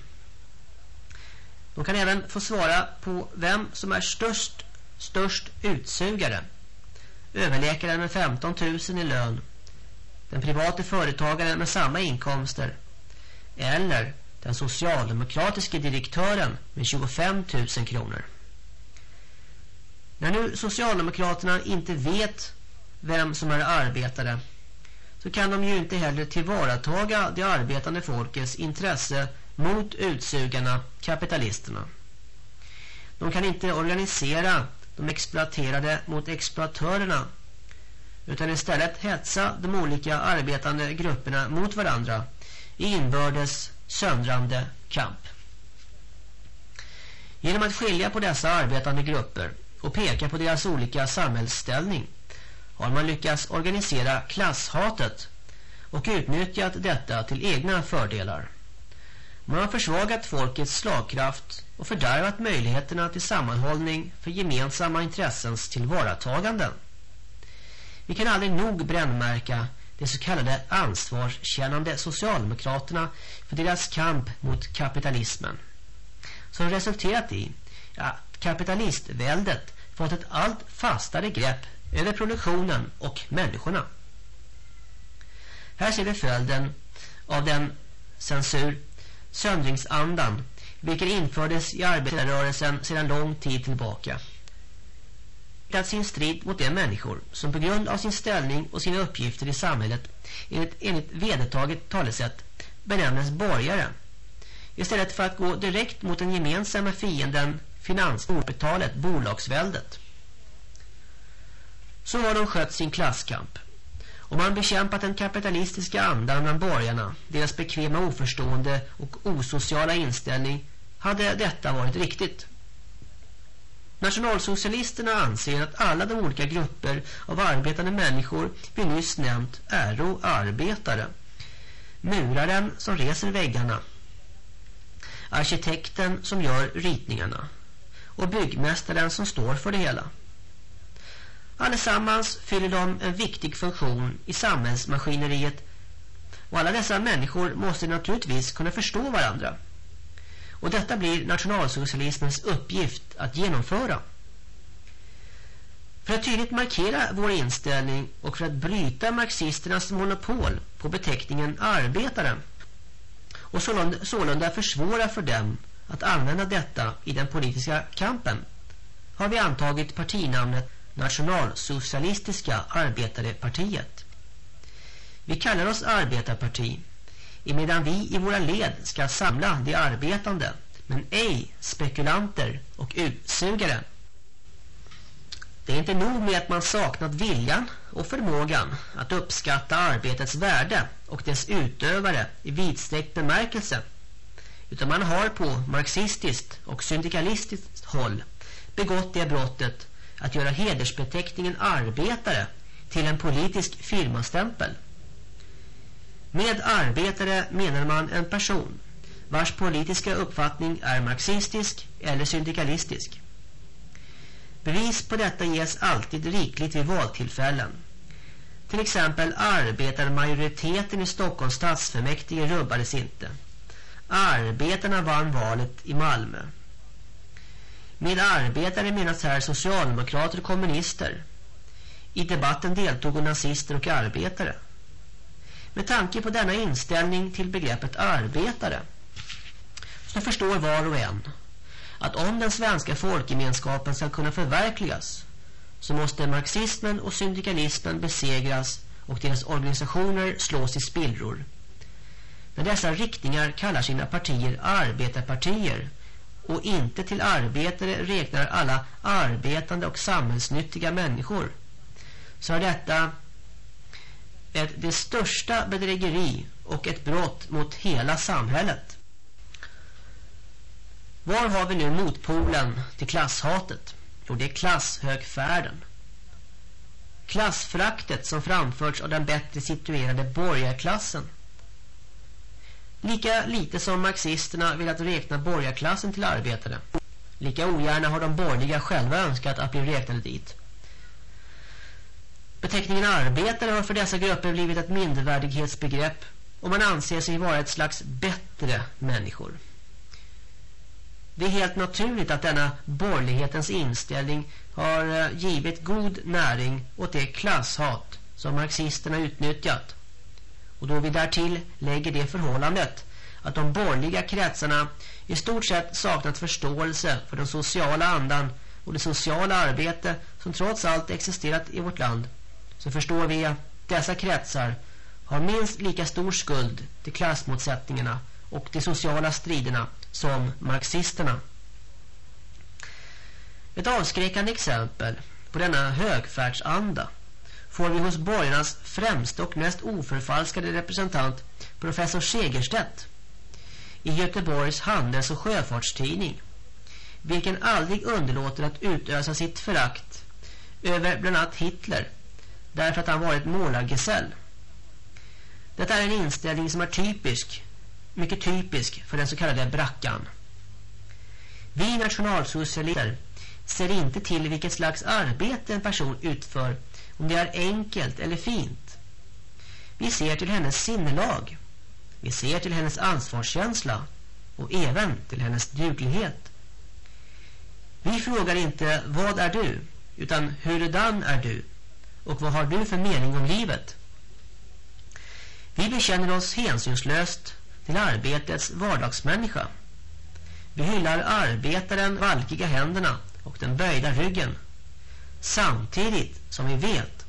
De kan även få svara på vem som är störst, störst utsugare. Överläkaren med 15 000 i lön. Den private företagaren med samma inkomster. Eller den socialdemokratiska direktören med 25 000 kronor. När nu Socialdemokraterna inte vet vem som är arbetare så kan de ju inte heller tillvarataga det arbetande folkets intresse mot utsugarna, kapitalisterna. De kan inte organisera de exploaterade mot exploatörerna utan istället hetsa de olika arbetande grupperna mot varandra i inbördes söndrande kamp. Genom att skilja på dessa arbetande grupper och peka på deras olika samhällsställning har man lyckats organisera klasshatet och utnyttjat detta till egna fördelar. Man har försvagat folkets slagkraft och fördärvat möjligheterna till sammanhållning för gemensamma intressens tillvarataganden. Vi kan aldrig nog brännmärka de så kallade ansvarskännande socialdemokraterna för deras kamp mot kapitalismen. Som resulterat i att kapitalistväldet fått ett allt fastare grepp över produktionen och människorna. Här ser vi följden av den censur, söndringsandan, vilken infördes i arbetarrörelsen sedan lång tid tillbaka. Att sin strid mot de människor som på grund av sin ställning och sina uppgifter i samhället enligt, enligt vedertaget talesätt benämnes borgare istället för att gå direkt mot den gemensamma fienden finanskapitalet, bolagsväldet. Så har de skött sin klasskamp. Om man bekämpat den kapitalistiska andan bland borgarna, deras bekväma oförstående och osociala inställning, hade detta varit riktigt. Nationalsocialisterna anser att alla de olika grupper av arbetande människor vi nyss nämnt är arbetare. Muraren som reser väggarna. Arkitekten som gör ritningarna. Och byggmästaren som står för det hela. Allesammans fyller de en viktig funktion i samhällsmaskineriet och alla dessa människor måste naturligtvis kunna förstå varandra. Och detta blir nationalsocialismens uppgift att genomföra. För att tydligt markera vår inställning och för att bryta marxisternas monopol på beteckningen arbetare och sålunda, sålunda försvåra för dem att använda detta i den politiska kampen har vi antagit partinamnet Nationalsocialistiska arbetarepartiet. Vi kallar oss arbetarparti emedan vi i våra led ska samla de arbetande men ej spekulanter och utsugare. Det är inte nog med att man saknat viljan och förmågan att uppskatta arbetets värde och dess utövare i vidsträckt bemärkelse utan man har på marxistiskt och syndikalistiskt håll begått det brottet att göra hedersbeteckningen arbetare till en politisk firmastämpel. Med arbetare menar man en person vars politiska uppfattning är marxistisk eller syndikalistisk. Bevis på detta ges alltid rikligt vid valtillfällen. Till exempel arbetarmajoriteten i Stockholms stadsfullmäktige rubbades inte. Arbetarna vann valet i Malmö. Med arbetare menas här socialdemokrater och kommunister. I debatten deltog nazister och arbetare. Med tanke på denna inställning till begreppet arbetare så förstår var och en att om den svenska folkgemenskapen ska kunna förverkligas så måste marxismen och syndikalismen besegras och deras organisationer slås i spillror. När dessa riktningar kallar sina partier arbetarpartier och inte till arbetare räknar alla arbetande och samhällsnyttiga människor så är detta ett det största bedrägeri och ett brott mot hela samhället. Var har vi nu motpolen till klasshatet? Jo, det är klasshögfärden. Klassfraktet som framförts av den bättre situerade borgarklassen. Lika lite som marxisterna velat räkna borgarklassen till arbetare. Lika ogärna har de borgerliga själva önskat att bli räknade dit. Beteckningen arbetare har för dessa grupper blivit ett mindervärdighetsbegrepp och man anser sig vara ett slags bättre människor. Det är helt naturligt att denna borgerlighetens inställning har eh, givit god näring åt det klasshat som marxisterna utnyttjat. Och då vi därtill lägger det förhållandet att de borgerliga kretsarna i stort sett saknat förståelse för den sociala andan och det sociala arbete som trots allt existerat i vårt land så förstår vi att dessa kretsar har minst lika stor skuld till klassmotsättningarna och de sociala striderna som marxisterna. Ett avskräckande exempel på denna högfärdsanda får vi hos borgarnas främste och mest oförfalskade representant professor Segerstedt i Göteborgs handels- och sjöfartstidning vilken aldrig underlåter att utösa sitt förakt över bland annat Hitler därför att han varit målargesäll. Detta är en inställning som är typisk mycket typisk för den så kallade brackan. Vi nationalsocialister ser inte till vilket slags arbete en person utför, om det är enkelt eller fint. Vi ser till hennes sinnelag. Vi ser till hennes ansvarskänsla och även till hennes duglighet. Vi frågar inte vad är du, utan hurudan är du och vad har du för mening om livet? Vi bekänner oss hänsynslöst till arbetets vardagsmänniska. Vi hyllar arbetaren valkiga händerna och den böjda ryggen. Samtidigt som vi vet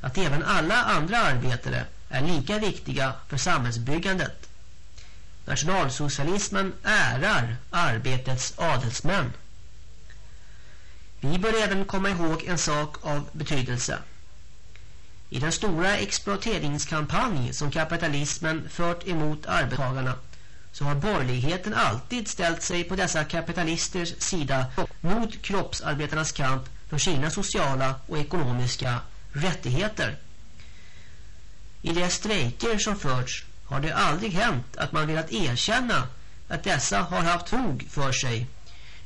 att även alla andra arbetare är lika viktiga för samhällsbyggandet. Nationalsocialismen ärar arbetets adelsmän. Vi bör även komma ihåg en sak av betydelse. I den stora exploateringskampanj som kapitalismen fört emot arbetstagarna så har borgerligheten alltid ställt sig på dessa kapitalisters sida mot kroppsarbetarnas kamp för sina sociala och ekonomiska rättigheter. I de strejker som förts har det aldrig hänt att man velat erkänna att dessa har haft fog för sig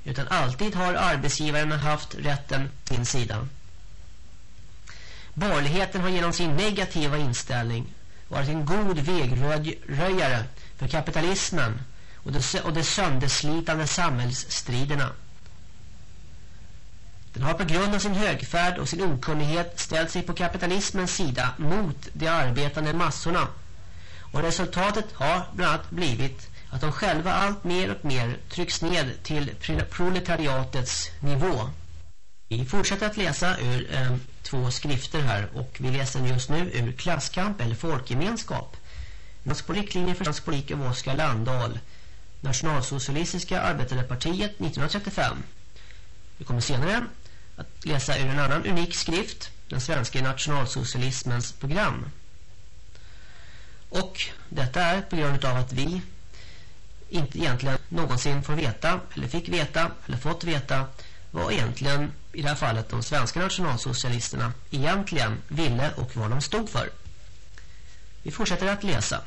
utan alltid har arbetsgivaren haft rätten till sin sida. Borgerligheten har genom sin negativa inställning varit en god vägröjare för kapitalismen och de, och de sönderslitande samhällsstriderna. Den har på grund av sin högfärd och sin okunnighet ställt sig på kapitalismens sida mot de arbetande massorna. Och resultatet har bland annat blivit att de själva allt mer och mer trycks ned till proletariatets nivå. Vi fortsätter att läsa ur eh, två skrifter här och vi läser just nu ur Klasskamp eller Folkgemenskap. Norsk politiklinje riktlinjer för svensk politik av Oskar Landahl. Nationalsocialistiska arbetarepartiet 1935. Vi kommer senare att läsa ur en annan unik skrift, den svenska nationalsocialismens program. Och detta är på grund av att vi inte egentligen någonsin får veta, eller fick veta, eller fått veta vad egentligen, i det här fallet de svenska nationalsocialisterna, egentligen ville och vad de stod för. Vi fortsätter att läsa.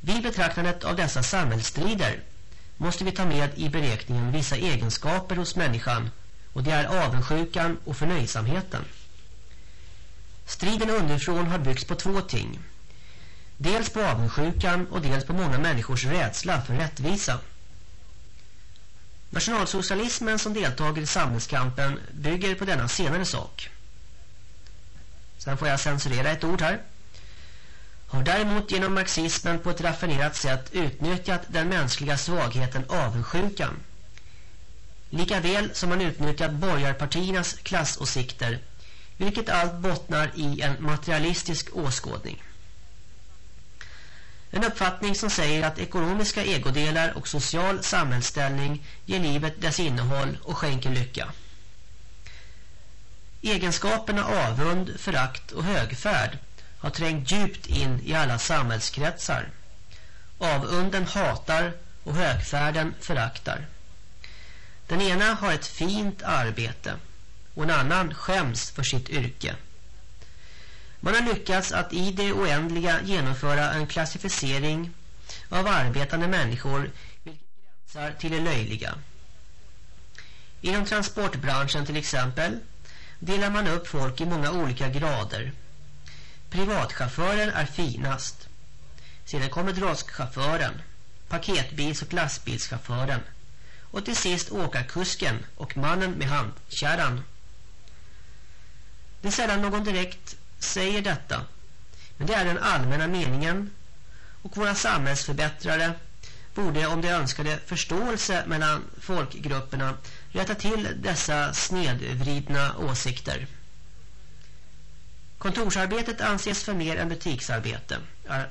Vid betraktandet av dessa samhällsstrider måste vi ta med i beräkningen vissa egenskaper hos människan och det är avundsjukan och förnöjsamheten. Striden underifrån har byggts på två ting. Dels på avundsjukan och dels på många människors rädsla för rättvisa. Nationalsocialismen som deltagare i samhällskampen bygger på denna senare sak. Sen får jag censurera ett ord här har däremot genom marxismen på ett raffinerat sätt utnyttjat den mänskliga svagheten avundsjukan. Lika väl som man utnyttjat borgarpartiernas klassåsikter, vilket allt bottnar i en materialistisk åskådning. En uppfattning som säger att ekonomiska egodelar och social samhällsställning ger livet dess innehåll och skänker lycka. Egenskaperna avund, förakt och högfärd har trängt djupt in i alla samhällskretsar. Avunden hatar och högfärden föraktar. Den ena har ett fint arbete och en annan skäms för sitt yrke. Man har lyckats att i det oändliga genomföra en klassificering av arbetande människor vilket gränsar till det löjliga. Inom transportbranschen till exempel delar man upp folk i många olika grader Privatchauffören är finast. Sedan kommer droskchauffören, paketbils- och lastbilschauffören och till sist åkarkusken och mannen med handkärran. Det är sällan någon direkt säger detta, men det är den allmänna meningen och våra samhällsförbättrare borde om de önskade förståelse mellan folkgrupperna rätta till dessa snedvridna åsikter. Kontorsarbetet anses för mer än butiksarbete.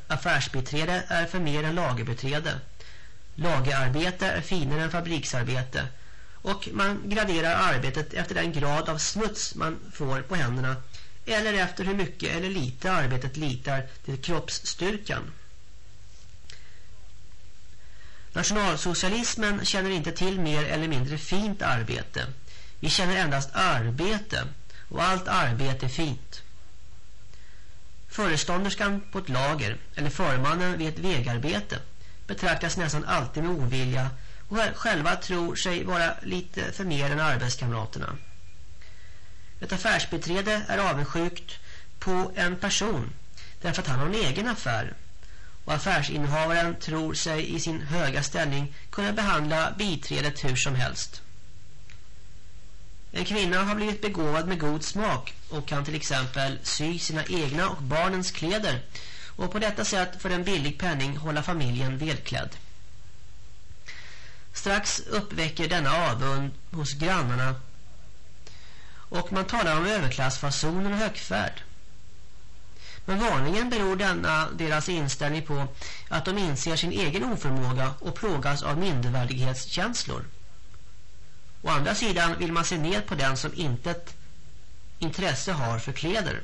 Affärsbiträde är för mer än lagerbiträde. Lagerarbete är finare än fabriksarbete. Och man graderar arbetet efter den grad av smuts man får på händerna eller efter hur mycket eller lite arbetet litar till kroppsstyrkan. Nationalsocialismen känner inte till mer eller mindre fint arbete. Vi känner endast arbete och allt arbete är fint. Förestånderskan på ett lager eller förmannen vid ett vägarbete betraktas nästan alltid med ovilja och själva tror sig vara lite för mer än arbetskamraterna. Ett affärsbeträde är avundsjukt på en person därför att han har en egen affär och affärsinnehavaren tror sig i sin höga ställning kunna behandla biträdet hur som helst. En kvinna har blivit begåvad med god smak och kan till exempel sy sina egna och barnens kläder och på detta sätt för en billig penning hålla familjen välklädd. Strax uppväcker denna avund hos grannarna och man talar om överklassfasoner och högfärd. Men vanligen beror denna deras inställning på att de inser sin egen oförmåga och plågas av mindervärdighetskänslor. Å andra sidan vill man se ned på den som intet intresse har för kläder.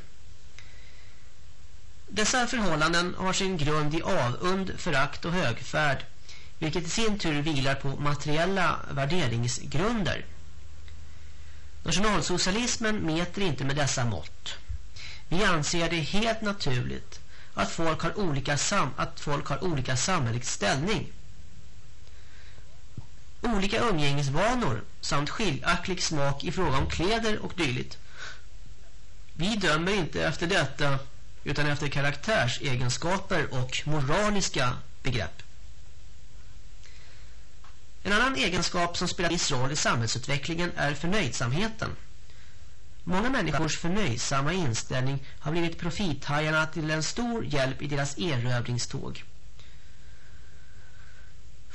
Dessa förhållanden har sin grund i avund, förakt och högfärd vilket i sin tur vilar på materiella värderingsgrunder. Nationalsocialismen mäter inte med dessa mått. Vi anser det helt naturligt att folk har olika, sam att folk har olika samhällelig ställning. Olika umgängesvanor samt skiljaktig smak i fråga om kläder och dylikt. Vi dömer inte efter detta utan efter karaktärsegenskaper och moraliska begrepp. En annan egenskap som spelar viss roll i samhällsutvecklingen är förnöjsamheten. Många människors förnöjsamma inställning har blivit profithajarna till en stor hjälp i deras erövringståg.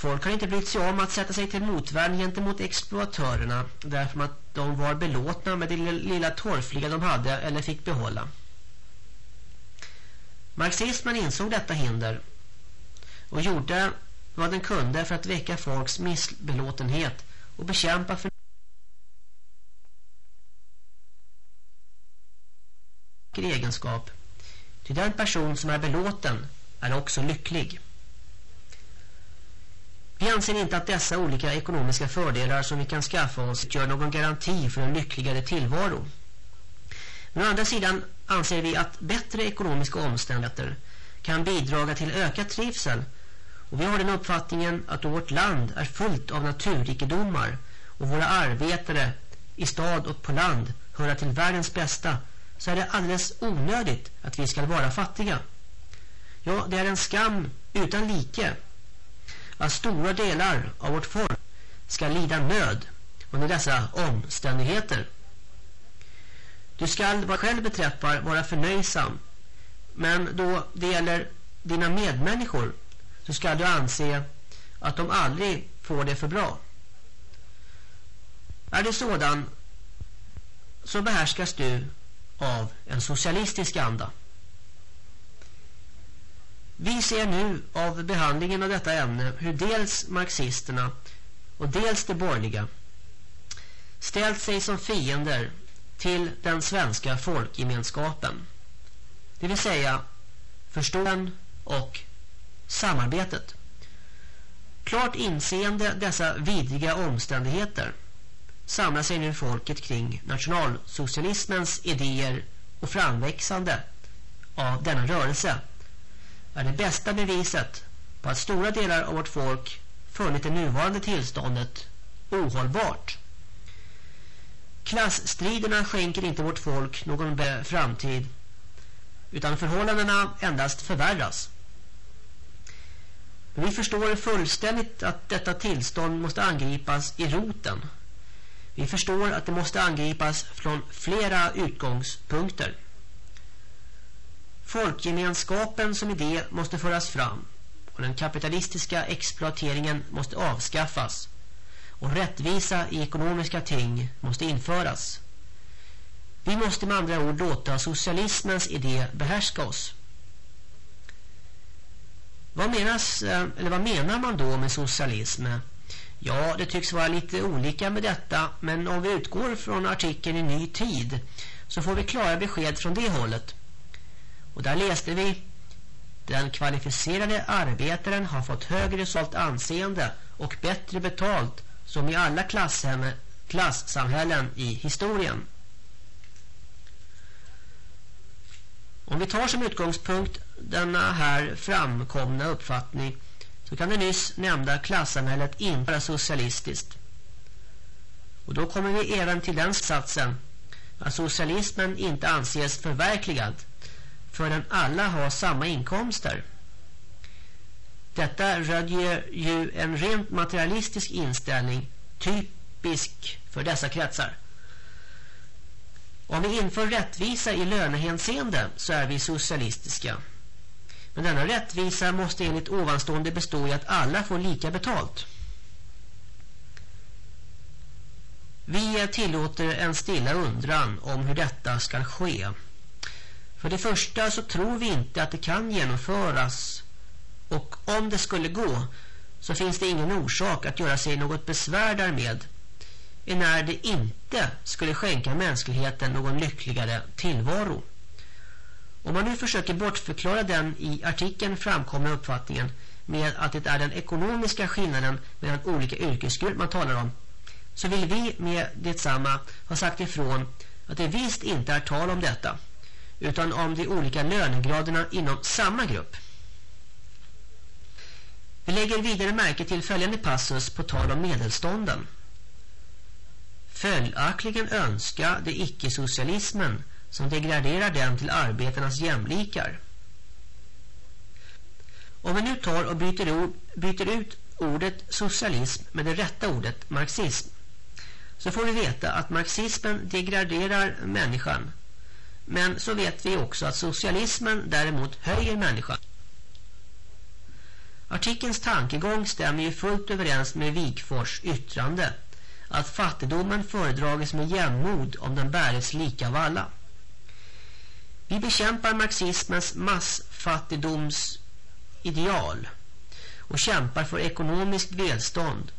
Folk har inte brytt sig om att sätta sig till motvärn gentemot exploatörerna därför att de var belåtna med det lilla torfliga de hade eller fick behålla. Marxismen insåg detta hinder och gjorde vad den kunde för att väcka folks missbelåtenhet och bekämpa för egenskap. Till den person som är belåten är också lycklig. Vi anser inte att dessa olika ekonomiska fördelar som vi kan skaffa oss gör någon garanti för en lyckligare tillvaro. Men å andra sidan anser vi att bättre ekonomiska omständigheter kan bidra till ökad trivsel och vi har den uppfattningen att vårt land är fullt av naturrikedomar och våra arbetare i stad och på land höra till världens bästa så är det alldeles onödigt att vi ska vara fattiga. Ja, det är en skam utan like att stora delar av vårt folk ska lida nöd under dessa omständigheter. Du skall vad själv beträffar vara förnöjsam men då det gäller dina medmänniskor så ska du anse att de aldrig får det för bra. Är det sådan så behärskas du av en socialistisk anda. Vi ser nu av behandlingen av detta ämne hur dels marxisterna och dels de borgerliga ställt sig som fiender till den svenska folkgemenskapen. Det vill säga förståen och samarbetet. Klart inseende dessa vidriga omständigheter samlar sig nu folket kring nationalsocialismens idéer och framväxande av denna rörelse är det bästa beviset på att stora delar av vårt folk funnit det nuvarande tillståndet ohållbart. Klassstriderna skänker inte vårt folk någon framtid utan förhållandena endast förvärras. Men vi förstår fullständigt att detta tillstånd måste angripas i roten. Vi förstår att det måste angripas från flera utgångspunkter. Folkgemenskapen som idé måste föras fram och den kapitalistiska exploateringen måste avskaffas och rättvisa i ekonomiska ting måste införas. Vi måste med andra ord låta socialismens idé behärska oss. Vad menas eh, eller vad menar man då med socialism? Ja, det tycks vara lite olika med detta, men om vi utgår från artikeln i Ny Tid så får vi klara besked från det hållet. Och där läste vi den kvalificerade arbetaren har fått högre sålt anseende och bättre betalt som i alla klassamhällen i historien. Om vi tar som utgångspunkt denna här framkomna uppfattning så kan det nyss nämnda klassamhället inte vara socialistiskt. Och då kommer vi även till den satsen att socialismen inte anses förverkligad förrän alla har samma inkomster. Detta rödjer ju en rent materialistisk inställning typisk för dessa kretsar. Om vi inför rättvisa i lönehänseende så är vi socialistiska. Men denna rättvisa måste enligt ovanstående bestå i att alla får lika betalt. Vi tillåter en stilla undran om hur detta ska ske. För det första så tror vi inte att det kan genomföras. Och om det skulle gå så finns det ingen orsak att göra sig något besvär därmed. När det inte skulle skänka mänskligheten någon lyckligare tillvaro. Om man nu försöker bortförklara den i artikeln framkomna uppfattningen med att det är den ekonomiska skillnaden mellan olika yrkesgrupper man talar om så vill vi med detsamma ha sagt ifrån att det visst inte är tal om detta utan om de olika lönegraderna inom samma grupp. Vi lägger vidare märke till följande passus på tal om medelstånden. Följaktligen önska det icke-socialismen som degraderar den till arbetarnas jämlikar. Om vi nu tar och byter, ord, byter ut ordet socialism med det rätta ordet marxism så får vi veta att marxismen degraderar människan men så vet vi också att socialismen däremot höjer människan. Artikelns tankegång stämmer ju fullt överens med Wigfors yttrande att fattigdomen föredrages med jämnmod om den bäres lika av alla. Vi bekämpar marxismens massfattigdomsideal och kämpar för ekonomiskt välstånd.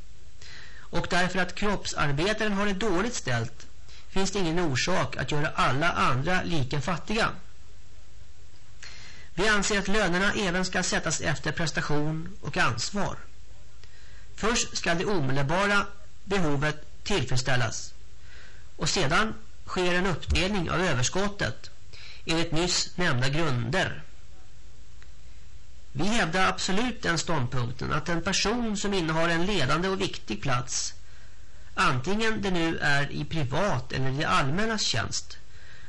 Och därför att kroppsarbetaren har det dåligt ställt finns det ingen orsak att göra alla andra lika fattiga. Vi anser att lönerna även ska sättas efter prestation och ansvar. Först ska det omedelbara behovet tillfredsställas och sedan sker en uppdelning av överskottet enligt nyss nämnda grunder. Vi hävdar absolut den ståndpunkten att en person som innehar en ledande och viktig plats antingen det nu är i privat eller i det allmännas tjänst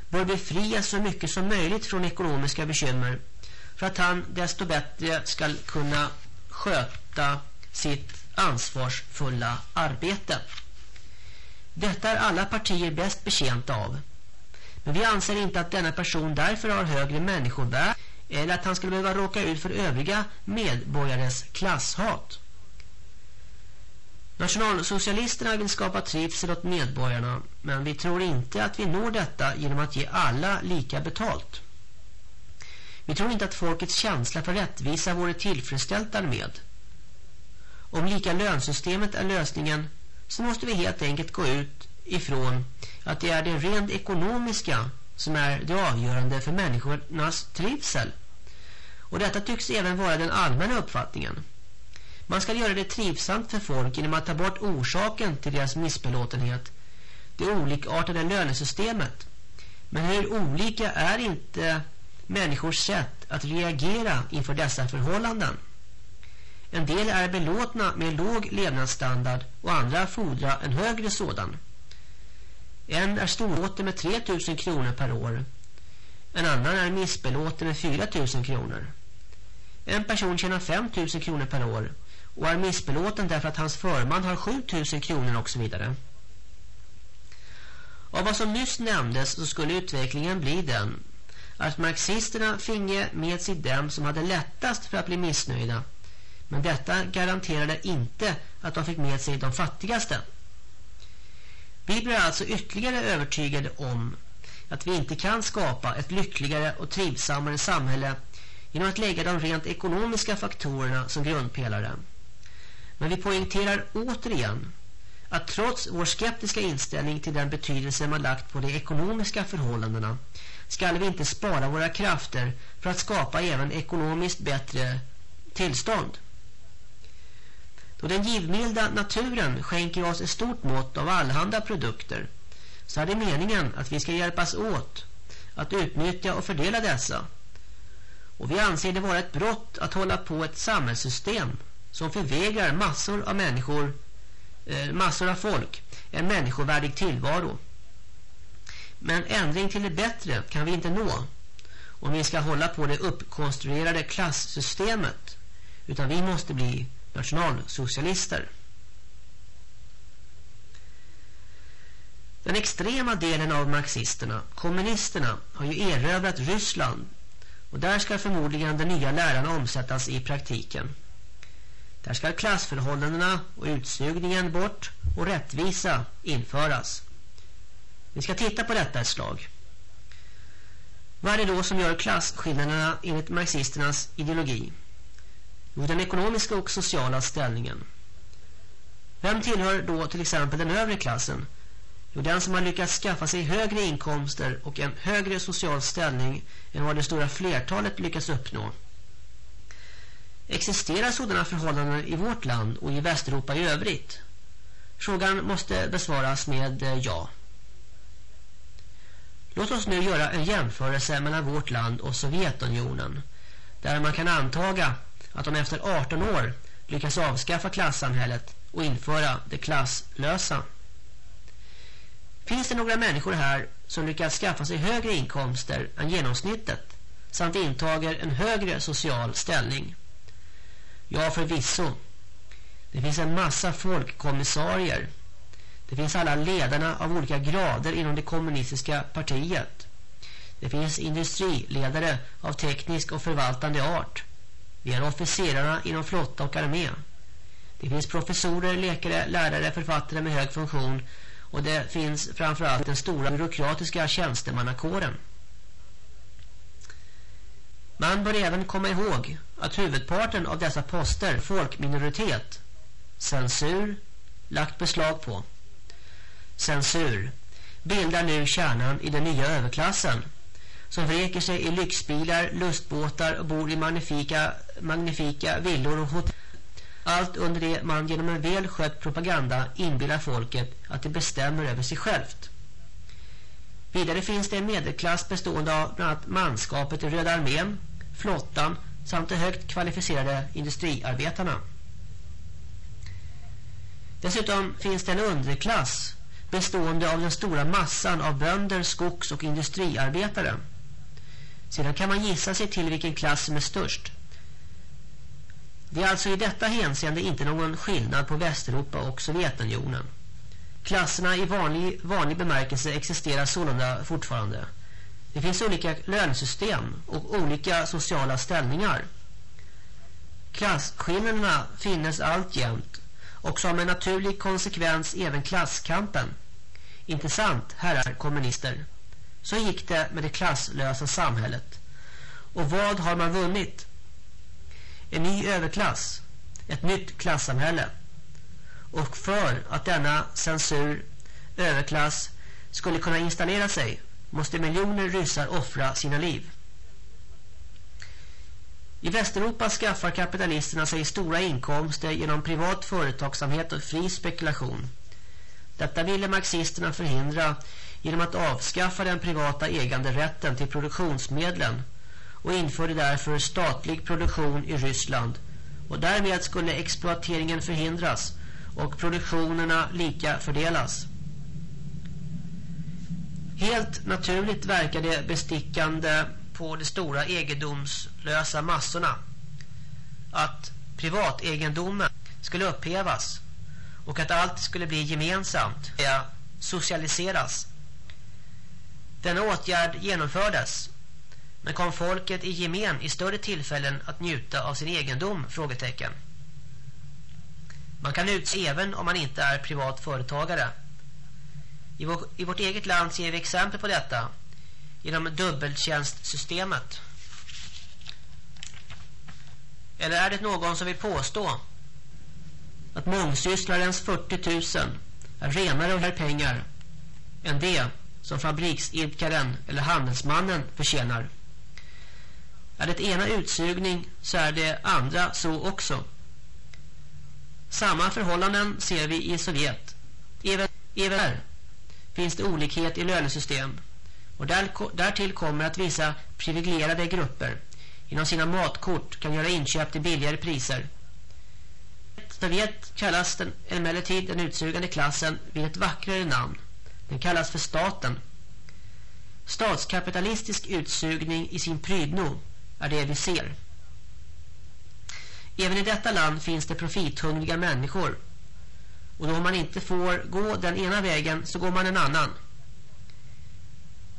bör befrias så mycket som möjligt från ekonomiska bekymmer för att han desto bättre ska kunna sköta sitt ansvarsfulla arbete. Detta är alla partier bäst betjänta av. Men vi anser inte att denna person därför har högre människovärde eller att han skulle behöva råka ut för övriga medborgares klasshat. Nationalsocialisterna vill skapa trivsel åt medborgarna men vi tror inte att vi når detta genom att ge alla lika betalt. Vi tror inte att folkets känsla för rättvisa vore tillfredsställt därmed. Om lika lönsystemet är lösningen så måste vi helt enkelt gå ut ifrån att det är det rent ekonomiska som är det avgörande för människornas trivsel. Och detta tycks även vara den allmänna uppfattningen. Man ska göra det trivsamt för folk genom att ta bort orsaken till deras missbelåtenhet. Det olikartade lönesystemet. Men hur olika är inte människors sätt att reagera inför dessa förhållanden? En del är belåtna med låg levnadsstandard och andra fordrar en högre sådan. En är storlåten med 3000 kronor per år. En annan är missbelåten med 4000 kronor. En person tjänar 5000 kronor per år och är missbelåten därför att hans förman har 7000 kronor och så vidare. Av vad som nyss nämndes så skulle utvecklingen bli den att marxisterna finge med sig dem som hade lättast för att bli missnöjda. Men detta garanterade inte att de fick med sig de fattigaste. Vi blir alltså ytterligare övertygade om att vi inte kan skapa ett lyckligare och trivsammare samhälle genom att lägga de rent ekonomiska faktorerna som grundpelare. Men vi poängterar återigen att trots vår skeptiska inställning till den betydelse man lagt på de ekonomiska förhållandena ska vi inte spara våra krafter för att skapa även ekonomiskt bättre tillstånd. Då den givmilda naturen skänker oss ett stort mått av allhanda produkter så är det meningen att vi ska hjälpas åt att utnyttja och fördela dessa. Och vi anser det vara ett brott att hålla på ett samhällssystem som förvägrar massor av människor, eh, massor av folk en människovärdig tillvaro. Men ändring till det bättre kan vi inte nå om vi ska hålla på det uppkonstruerade klasssystemet utan vi måste bli nationalsocialister. Den extrema delen av marxisterna, kommunisterna, har ju erövrat Ryssland och där ska förmodligen den nya läran omsättas i praktiken. Där ska klassförhållandena och utsugningen bort och rättvisa införas. Vi ska titta på detta ett slag. Vad är det då som gör klasskillnaderna enligt marxisternas ideologi? Jo, den ekonomiska och sociala ställningen. Vem tillhör då till exempel den övre klassen? Jo, den som har lyckats skaffa sig högre inkomster och en högre social ställning än vad det stora flertalet lyckas uppnå. Existerar sådana förhållanden i vårt land och i Västeuropa i övrigt? Frågan måste besvaras med eh, ja. Låt oss nu göra en jämförelse mellan vårt land och Sovjetunionen där man kan antaga att de efter 18 år lyckas avskaffa klassamhället och införa det klasslösa. Finns det några människor här som lyckas skaffa sig högre inkomster än genomsnittet samt intager en högre social ställning? Ja, förvisso. Det finns en massa folkkommissarier. Det finns alla ledarna av olika grader inom det kommunistiska partiet. Det finns industriledare av teknisk och förvaltande art. Vi har officerarna inom flotta och armé. Det finns professorer, läkare, lärare, författare med hög funktion och det finns framförallt den stora byråkratiska tjänstemannakåren. Man bör även komma ihåg att huvudparten av dessa poster folkminoritet, censur, lagt beslag på. Censur bildar nu kärnan i den nya överklassen som vräker sig i lyxbilar, lustbåtar och bor i magnifika, magnifika villor och hotell. Allt under det man genom en väl skött propaganda inbillar folket att det bestämmer över sig självt. Vidare finns det en medelklass bestående av bland annat manskapet i Röda armén, flottan samt de högt kvalificerade industriarbetarna. Dessutom finns det en underklass bestående av den stora massan av bönder, skogs- och industriarbetare. Sedan kan man gissa sig till vilken klass som är störst. Det är alltså i detta hänseende inte någon skillnad på Västeuropa och Sovjetunionen. Klasserna i vanlig, vanlig bemärkelse existerar sålunda fortfarande. Det finns olika lönesystem och olika sociala ställningar. Klasskillnaderna finnes alltjämt och som en naturlig konsekvens även klasskampen. Intressant, herrar kommunister. Så gick det med det klasslösa samhället. Och vad har man vunnit? En ny överklass, ett nytt klassamhälle. Och för att denna censur, överklass, skulle kunna installera sig måste miljoner ryssar offra sina liv. I Västeuropa skaffar kapitalisterna sig stora inkomster genom privat företagsamhet och fri spekulation. Detta ville marxisterna förhindra genom att avskaffa den privata äganderätten till produktionsmedlen och införde därför statlig produktion i Ryssland och därmed skulle exploateringen förhindras och produktionerna lika fördelas. Helt naturligt verkar det bestickande på de stora egendomslösa massorna att privategendomen skulle upphävas och att allt skulle bli gemensamt, socialiseras. Denna åtgärd genomfördes men kom folket i gemen i större tillfällen att njuta av sin egendom? Frågetecken. Man kan utse även om man inte är privat företagare. I, vår, I vårt eget land ser vi exempel på detta genom dubbeltjänstsystemet. Eller är det någon som vill påstå att mångsysslarens 40 000 är renare och mer pengar än det som fabriksidkaren eller handelsmannen förtjänar? Är det ena utsugning så är det andra så också. Samma förhållanden ser vi i Sovjet. Även, även där finns det olikhet i lönesystem. Och där, därtill kommer att vissa privilegierade grupper inom sina matkort kan göra inköp till billigare priser. Sovjet kallas den, emellertid den utsugande klassen vid ett vackrare namn. Den kallas för staten. Statskapitalistisk utsugning i sin prydno är det vi ser. Även i detta land finns det profithungriga människor. Och då man inte får gå den ena vägen så går man en annan.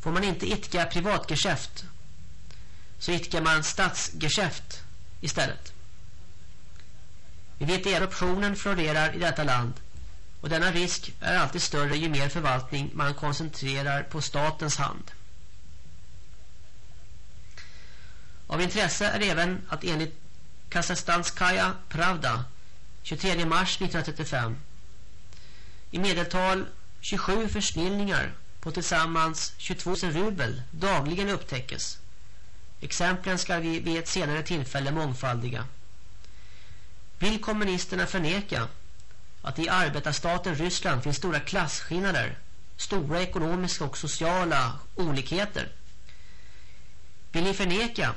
Får man inte itka privatgeschäft så itkar man statsgeschäft istället. Vi vet att eruptionen florerar i detta land och denna risk är alltid större ju mer förvaltning man koncentrerar på statens hand. Av intresse är även att enligt Kazakstanskaya Pravda 23 mars 1935 i medeltal 27 försnillningar på tillsammans 22 000 rubel dagligen upptäckes. Exemplen ska vi vid ett senare tillfälle mångfaldiga. Vill kommunisterna förneka att i arbetarstaten Ryssland finns stora klasskillnader, stora ekonomiska och sociala olikheter? Vill ni förneka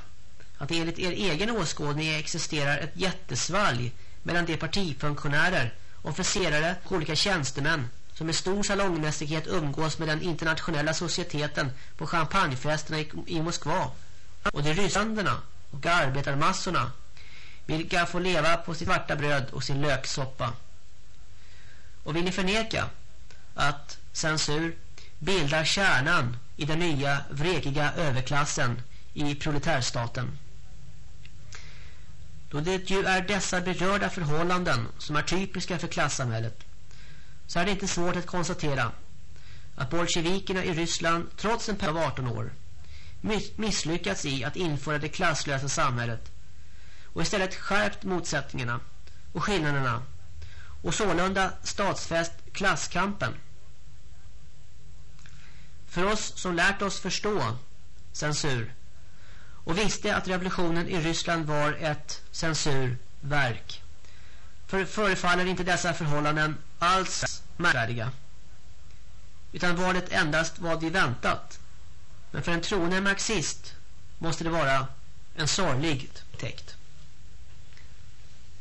att enligt er egen åskådning existerar ett jättesvalg mellan de partifunktionärer, officerare och olika tjänstemän som med stor salongmässighet umgås med den internationella societeten på champagnefesterna i, Moskva och de rysslanderna och arbetarmassorna vilka får leva på sitt svarta bröd och sin löksoppa. Och vill ni förneka att censur bildar kärnan i den nya vrekiga överklassen i proletärstaten? Då det ju är dessa berörda förhållanden som är typiska för klassamhället så är det inte svårt att konstatera att bolsjevikerna i Ryssland trots en period av 18 år misslyckats i att införa det klasslösa samhället och istället skärpt motsättningarna och skillnaderna och sålunda statsfäst klasskampen. För oss som lärt oss förstå censur och visste att revolutionen i Ryssland var ett censurverk för förefaller inte dessa förhållanden alls märkvärdiga utan var det endast vad vi väntat. Men för en troende marxist måste det vara en sorglig täckt.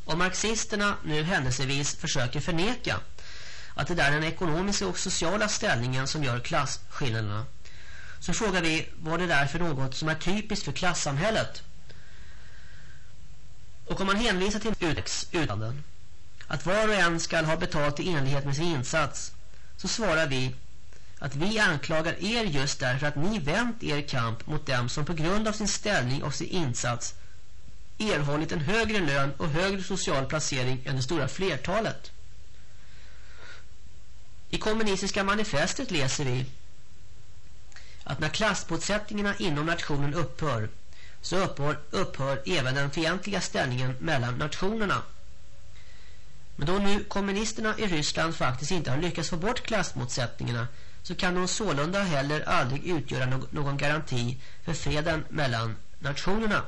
Om marxisterna nu händelsevis försöker förneka att det är den ekonomiska och sociala ställningen som gör klasskillnaderna så frågar vi vad det är för något som är typiskt för klassamhället. Och om man hänvisar till utandanden att var och en ska ha betalt i enlighet med sin insats så svarar vi att vi anklagar er just därför att ni vänt er kamp mot dem som på grund av sin ställning och sin insats erhållit en högre lön och högre social placering än det stora flertalet. I kommunistiska manifestet läser vi att när klassmotsättningarna inom nationen upphör så upphör, upphör även den fientliga ställningen mellan nationerna. Men då nu kommunisterna i Ryssland faktiskt inte har lyckats få bort klassmotsättningarna så kan de sålunda heller aldrig utgöra någon garanti för freden mellan nationerna.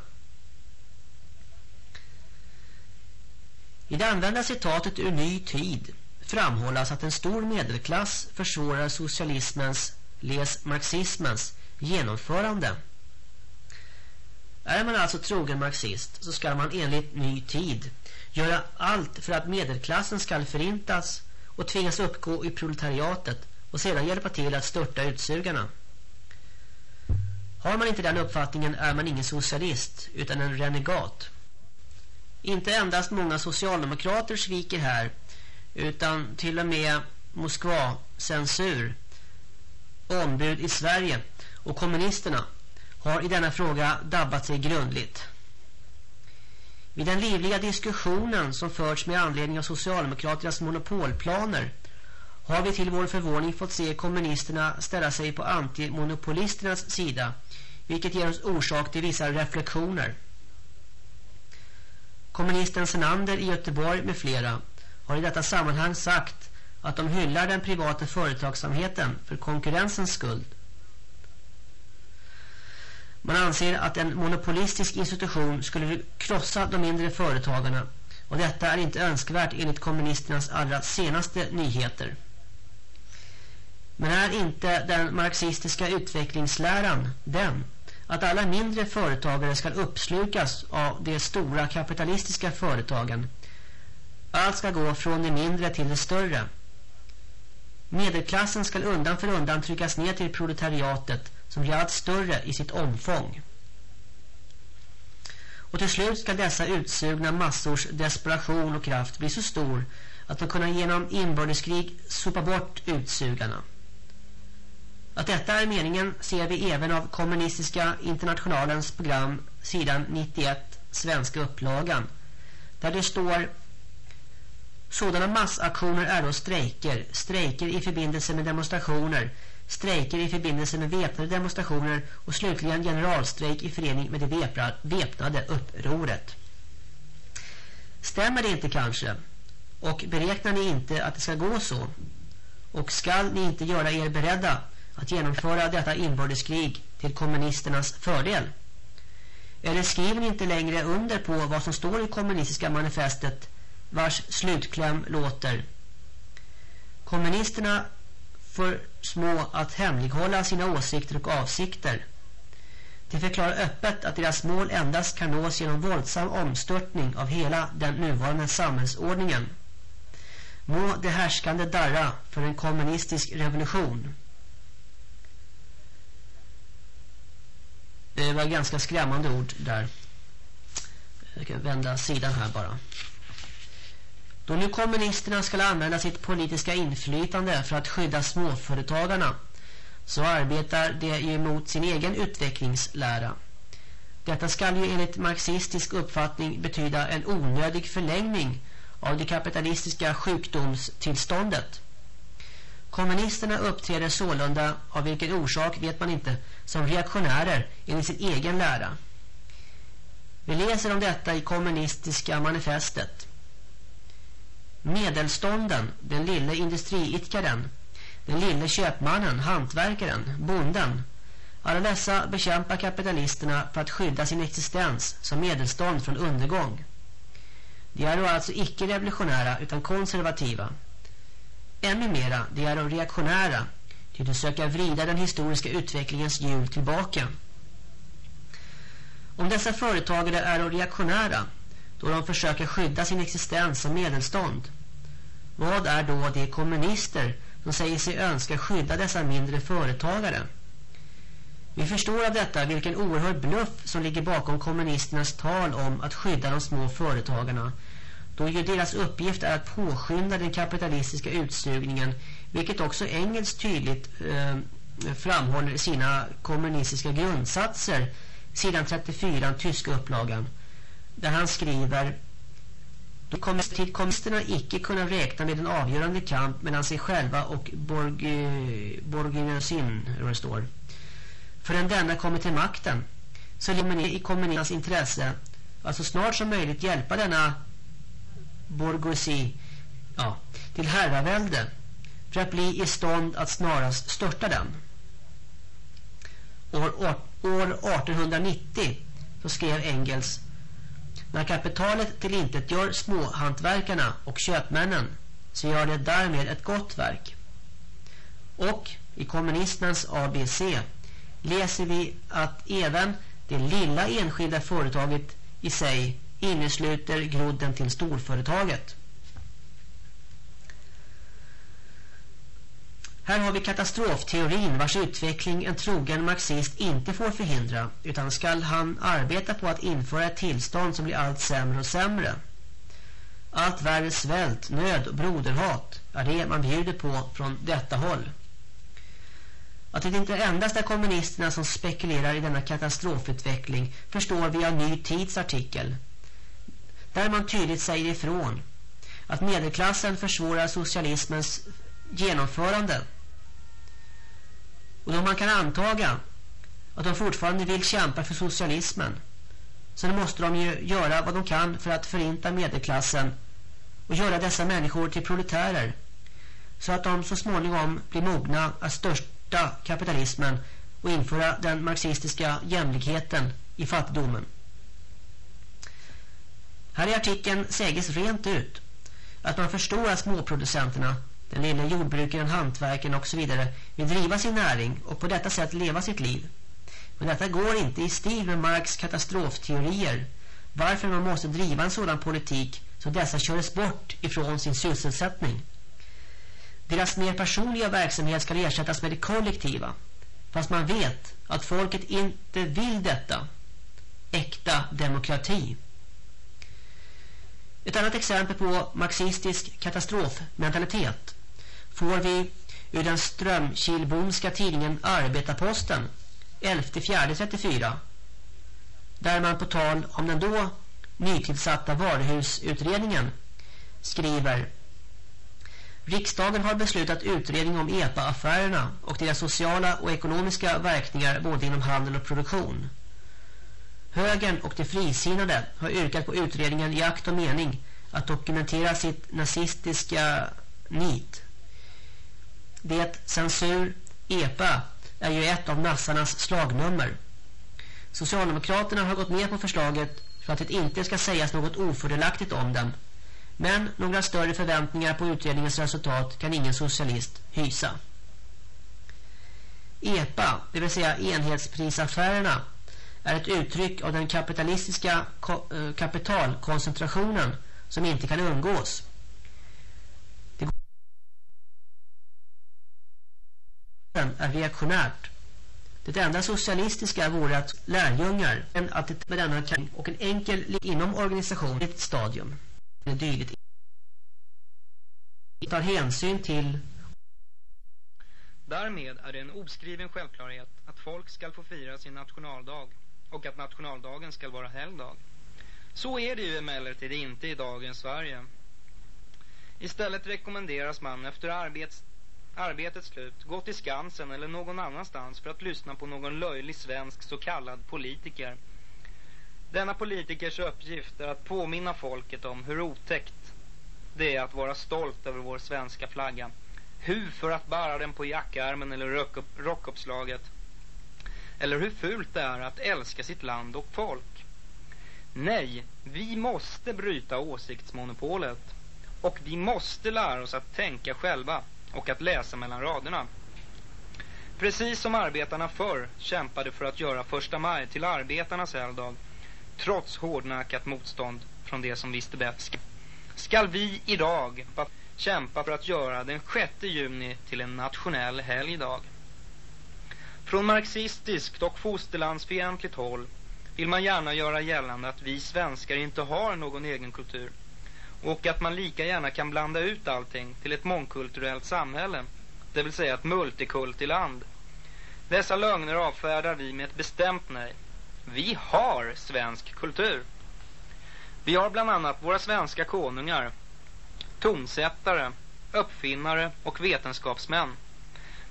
I det använda citatet ur Ny tid framhållas att en stor medelklass försvårar socialismens, les marxismens, genomförande. Är man alltså trogen marxist så ska man enligt Ny tid göra allt för att medelklassen ska förintas och tvingas uppgå i proletariatet och sedan hjälpa till att störta utsugarna. Har man inte den uppfattningen är man ingen socialist utan en renegat. Inte endast många socialdemokrater sviker här utan till och med Moskva, censur, ombud i Sverige och kommunisterna har i denna fråga dabbat sig grundligt. Vid den livliga diskussionen som förts med anledning av Socialdemokraternas monopolplaner har vi till vår förvåning fått se kommunisterna ställa sig på antimonopolisternas sida vilket ger oss orsak till vissa reflektioner. Kommunisten Senander i Göteborg med flera har i detta sammanhang sagt att de hyllar den privata företagsamheten för konkurrensens skull. Man anser att en monopolistisk institution skulle krossa de mindre företagarna och detta är inte önskvärt enligt kommunisternas allra senaste nyheter. Men är inte den marxistiska utvecklingsläran den att alla mindre företagare ska uppslukas av de stora kapitalistiska företagen. Allt ska gå från det mindre till det större. Medelklassen ska undan för undan tryckas ner till proletariatet som blir allt större i sitt omfång. Och till slut ska dessa utsugna massors desperation och kraft bli så stor att de kunna genom inbördeskrig sopa bort utsugarna. Att detta är meningen ser vi även av kommunistiska internationalens program sidan 91 svenska upplagan där det står sådana massaktioner är då strejker, strejker i förbindelse med demonstrationer, strejker i förbindelse med väpnade demonstrationer och slutligen generalstrejk i förening med det väpnade upproret. Stämmer det inte kanske? Och beräknar ni inte att det ska gå så? Och skall ni inte göra er beredda att genomföra detta inbördeskrig till kommunisternas fördel? Eller skriver ni inte längre under på vad som står i kommunistiska manifestet vars slutkläm låter Kommunisterna för små att hemlighålla sina åsikter och avsikter. De förklarar öppet att deras mål endast kan nås genom våldsam omstörtning av hela den nuvarande samhällsordningen. Må det härskande darra för en kommunistisk revolution. Det var ganska skrämmande ord där. Jag kan vända sidan här bara. Då nu kommunisterna ska använda sitt politiska inflytande för att skydda småföretagarna så arbetar de ju mot sin egen utvecklingslära. Detta ska ju enligt marxistisk uppfattning betyda en onödig förlängning av det kapitalistiska sjukdomstillståndet. Kommunisterna uppträder sålunda, av vilken orsak vet man inte, som reaktionärer enligt sin egen lära. Vi läser om detta i kommunistiska manifestet. Medelstånden, den lille industriitkaren, den lille köpmannen, hantverkaren, bonden. Alla dessa bekämpar kapitalisterna för att skydda sin existens som medelstånd från undergång. De är då alltså icke revolutionära utan konservativa. Ännu mera, de är då reaktionära till att söka vrida den historiska utvecklingens hjul tillbaka. Om dessa företagare är reaktionära då de försöker skydda sin existens som medelstånd. Vad är då de kommunister som säger sig önska skydda dessa mindre företagare? Vi förstår av detta vilken oerhörd bluff som ligger bakom kommunisternas tal om att skydda de små företagarna då ju deras uppgift är att påskynda den kapitalistiska utsugningen vilket också Engels tydligt eh, framhåller i sina kommunistiska grundsatser sidan 34 tyska upplagan där han skriver då kommer tillkomsterna icke kunna räkna med en avgörande kamp mellan sig själva och Borginösin, hur det står. Förrän denna kommer till makten så ligger man i kommunisternas intresse att så snart som möjligt hjälpa denna Borgosi ja, till herravälde för att bli i stånd att snarast störta den. År, år 1890 så skrev Engels när kapitalet tillintetgör småhantverkarna och köpmännen så gör det därmed ett gott verk. Och i kommunismens ABC läser vi att även det lilla enskilda företaget i sig innesluter grodden till storföretaget. Här har vi katastrofteorin vars utveckling en trogen marxist inte får förhindra utan skall han arbeta på att införa ett tillstånd som blir allt sämre och sämre. Allt värre svält, nöd och broderhat är det man bjuder på från detta håll. Att det inte endast är kommunisterna som spekulerar i denna katastrofutveckling förstår vi av Ny Tids artikel. Där man tydligt säger ifrån att medelklassen försvårar socialismens genomförande och då man kan antaga att de fortfarande vill kämpa för socialismen så måste de ju göra vad de kan för att förinta medelklassen och göra dessa människor till proletärer så att de så småningom blir mogna att största kapitalismen och införa den marxistiska jämlikheten i fattigdomen. Här i artikeln sägs rent ut att man förstår att småproducenterna den lilla jordbrukaren, hantverken och så vidare vill driva sin näring och på detta sätt leva sitt liv. Men detta går inte i stil med Marx katastrofteorier varför man måste driva en sådan politik så dessa körs bort ifrån sin sysselsättning. Deras mer personliga verksamhet ska ersättas med det kollektiva fast man vet att folket inte vill detta. Äkta demokrati. Ett annat exempel på marxistisk katastrofmentalitet får vi ur den strömkilbomska tidningen Arbetarposten 11.4.34 där man på tal om den då nytillsatta varuhusutredningen skriver Riksdagen har beslutat utredning om EPA-affärerna och deras sociala och ekonomiska verkningar både inom handel och produktion. Högern och de frisinnade har yrkat på utredningen i akt och mening att dokumentera sitt nazistiska nit. Det censur EPA är ju ett av nassarnas slagnummer. Socialdemokraterna har gått med på förslaget för att det inte ska sägas något ofördelaktigt om dem. Men några större förväntningar på utredningens resultat kan ingen socialist hysa. EPA, det vill säga enhetsprisaffärerna, är ett uttryck av den kapitalistiska eh, kapitalkoncentrationen som inte kan undgås. Det är reaktionärt. Det enda socialistiska vore att lärjungar en attityd med denna och en enkel inom organisationen ett stadium. Det är dyligt. tar hänsyn till Därmed är det en oskriven självklarhet att folk ska få fira sin nationaldag och att nationaldagen ska vara helgdag. Så är det ju emellertid inte i dagens Sverige. Istället rekommenderas man efter arbets, arbetets slut gå till Skansen eller någon annanstans för att lyssna på någon löjlig svensk så kallad politiker. Denna politikers uppgift är att påminna folket om hur otäckt det är att vara stolt över vår svenska flagga. Hur för att bära den på jackärmen eller rockuppslaget eller hur fult det är att älska sitt land och folk. Nej, vi måste bryta åsiktsmonopolet. Och vi måste lära oss att tänka själva och att läsa mellan raderna. Precis som arbetarna förr kämpade för att göra första maj till arbetarnas helgdag, trots hårdnackat motstånd från det som visste bättre. Skall vi idag kämpa för att göra den 6 juni till en nationell helgdag? Från marxistiskt och fosterlandsfientligt håll vill man gärna göra gällande att vi svenskar inte har någon egen kultur och att man lika gärna kan blanda ut allting till ett mångkulturellt samhälle, det vill säga ett multikultiland. Dessa lögner avfärdar vi med ett bestämt nej. Vi har svensk kultur. Vi har bland annat våra svenska konungar, tonsättare, uppfinnare och vetenskapsmän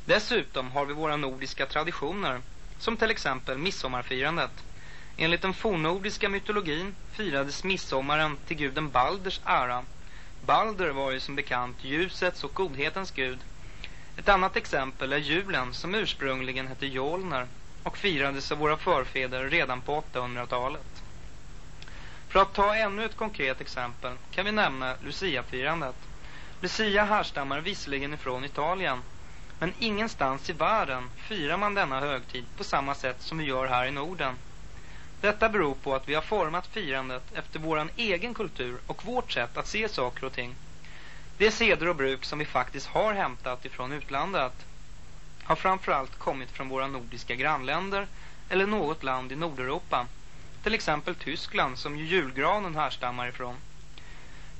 Dessutom har vi våra nordiska traditioner, som till exempel midsommarfirandet. Enligt den fornnordiska mytologin firades midsommaren till guden Balders ära. Balder var ju som bekant ljusets och godhetens gud. Ett annat exempel är julen som ursprungligen hette Jolner och firades av våra förfäder redan på 800-talet. För att ta ännu ett konkret exempel kan vi nämna Lucia-firandet. Lucia härstammar visserligen ifrån Italien men ingenstans i världen firar man denna högtid på samma sätt som vi gör här i Norden. Detta beror på att vi har format firandet efter vår egen kultur och vårt sätt att se saker och ting. De seder och bruk som vi faktiskt har hämtat ifrån utlandet har framförallt kommit från våra nordiska grannländer eller något land i Nordeuropa. Till exempel Tyskland som ju julgranen härstammar ifrån.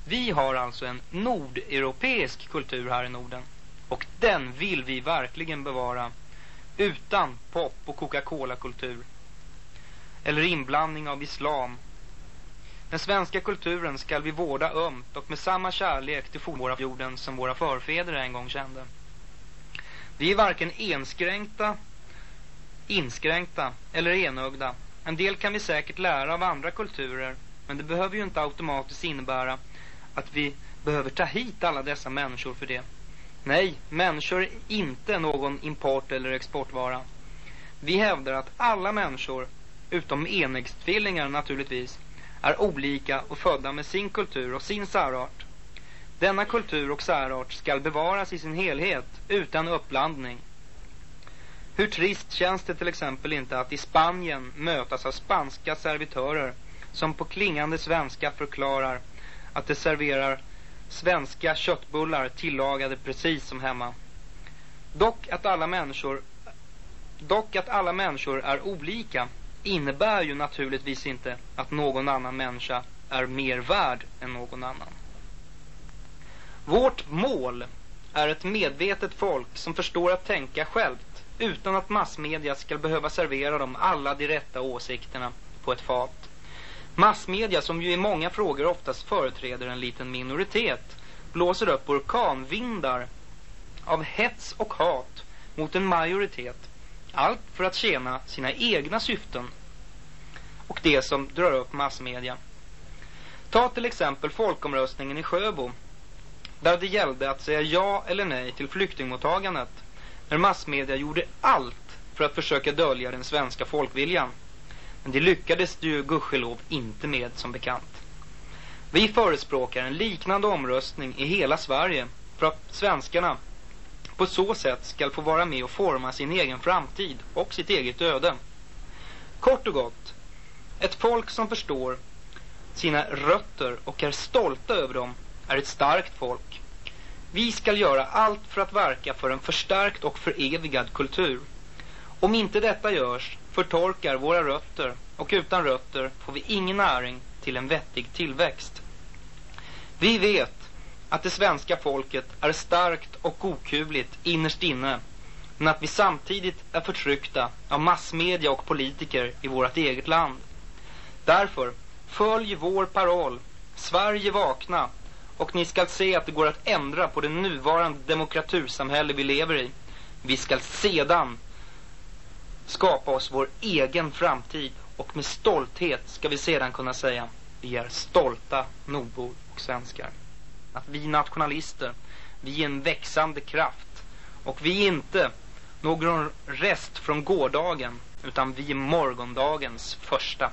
Vi har alltså en nordeuropeisk kultur här i Norden. Och den vill vi verkligen bevara utan pop och Coca-Cola-kultur eller inblandning av islam. Den svenska kulturen skall vi vårda ömt och med samma kärlek till våra jorden som våra förfäder en gång kände. Vi är varken enskränkta, inskränkta eller enögda. En del kan vi säkert lära av andra kulturer, men det behöver ju inte automatiskt innebära att vi behöver ta hit alla dessa människor för det. Nej, människor är inte någon import- eller exportvara. Vi hävdar att alla människor, utom enäggstvillingar naturligtvis, är olika och födda med sin kultur och sin särart. Denna kultur och särart skall bevaras i sin helhet, utan uppblandning. Hur trist känns det till exempel inte att i Spanien mötas av spanska servitörer som på klingande svenska förklarar att de serverar svenska köttbullar tillagade precis som hemma. Dock att alla människor dock att alla människor är olika innebär ju naturligtvis inte att någon annan människa är mer värd än någon annan. Vårt mål är ett medvetet folk som förstår att tänka självt utan att massmedia ska behöva servera dem alla de rätta åsikterna på ett fat. Massmedia som ju i många frågor oftast företräder en liten minoritet blåser upp orkanvindar av hets och hat mot en majoritet. Allt för att tjäna sina egna syften och det som drar upp massmedia. Ta till exempel folkomröstningen i Sjöbo där det gällde att säga ja eller nej till flyktingmottagandet när massmedia gjorde allt för att försöka dölja den svenska folkviljan. Men det lyckades det ju gudskelov inte med som bekant. Vi förespråkar en liknande omröstning i hela Sverige för att svenskarna på så sätt ska få vara med och forma sin egen framtid och sitt eget öde. Kort och gott, ett folk som förstår sina rötter och är stolta över dem är ett starkt folk. Vi ska göra allt för att verka för en förstärkt och förevigad kultur. Om inte detta görs förtorkar våra rötter och utan rötter får vi ingen näring till en vettig tillväxt. Vi vet att det svenska folket är starkt och okuvligt innerst inne men att vi samtidigt är förtryckta av massmedia och politiker i vårt eget land. Därför, följ vår paroll, Sverige vakna, och ni skall se att det går att ändra på det nuvarande demokratursamhälle vi lever i. Vi skall sedan skapa oss vår egen framtid och med stolthet ska vi sedan kunna säga vi är stolta nordbor och svenskar. Att vi nationalister, vi är en växande kraft och vi är inte någon rest från gårdagen utan vi är morgondagens första.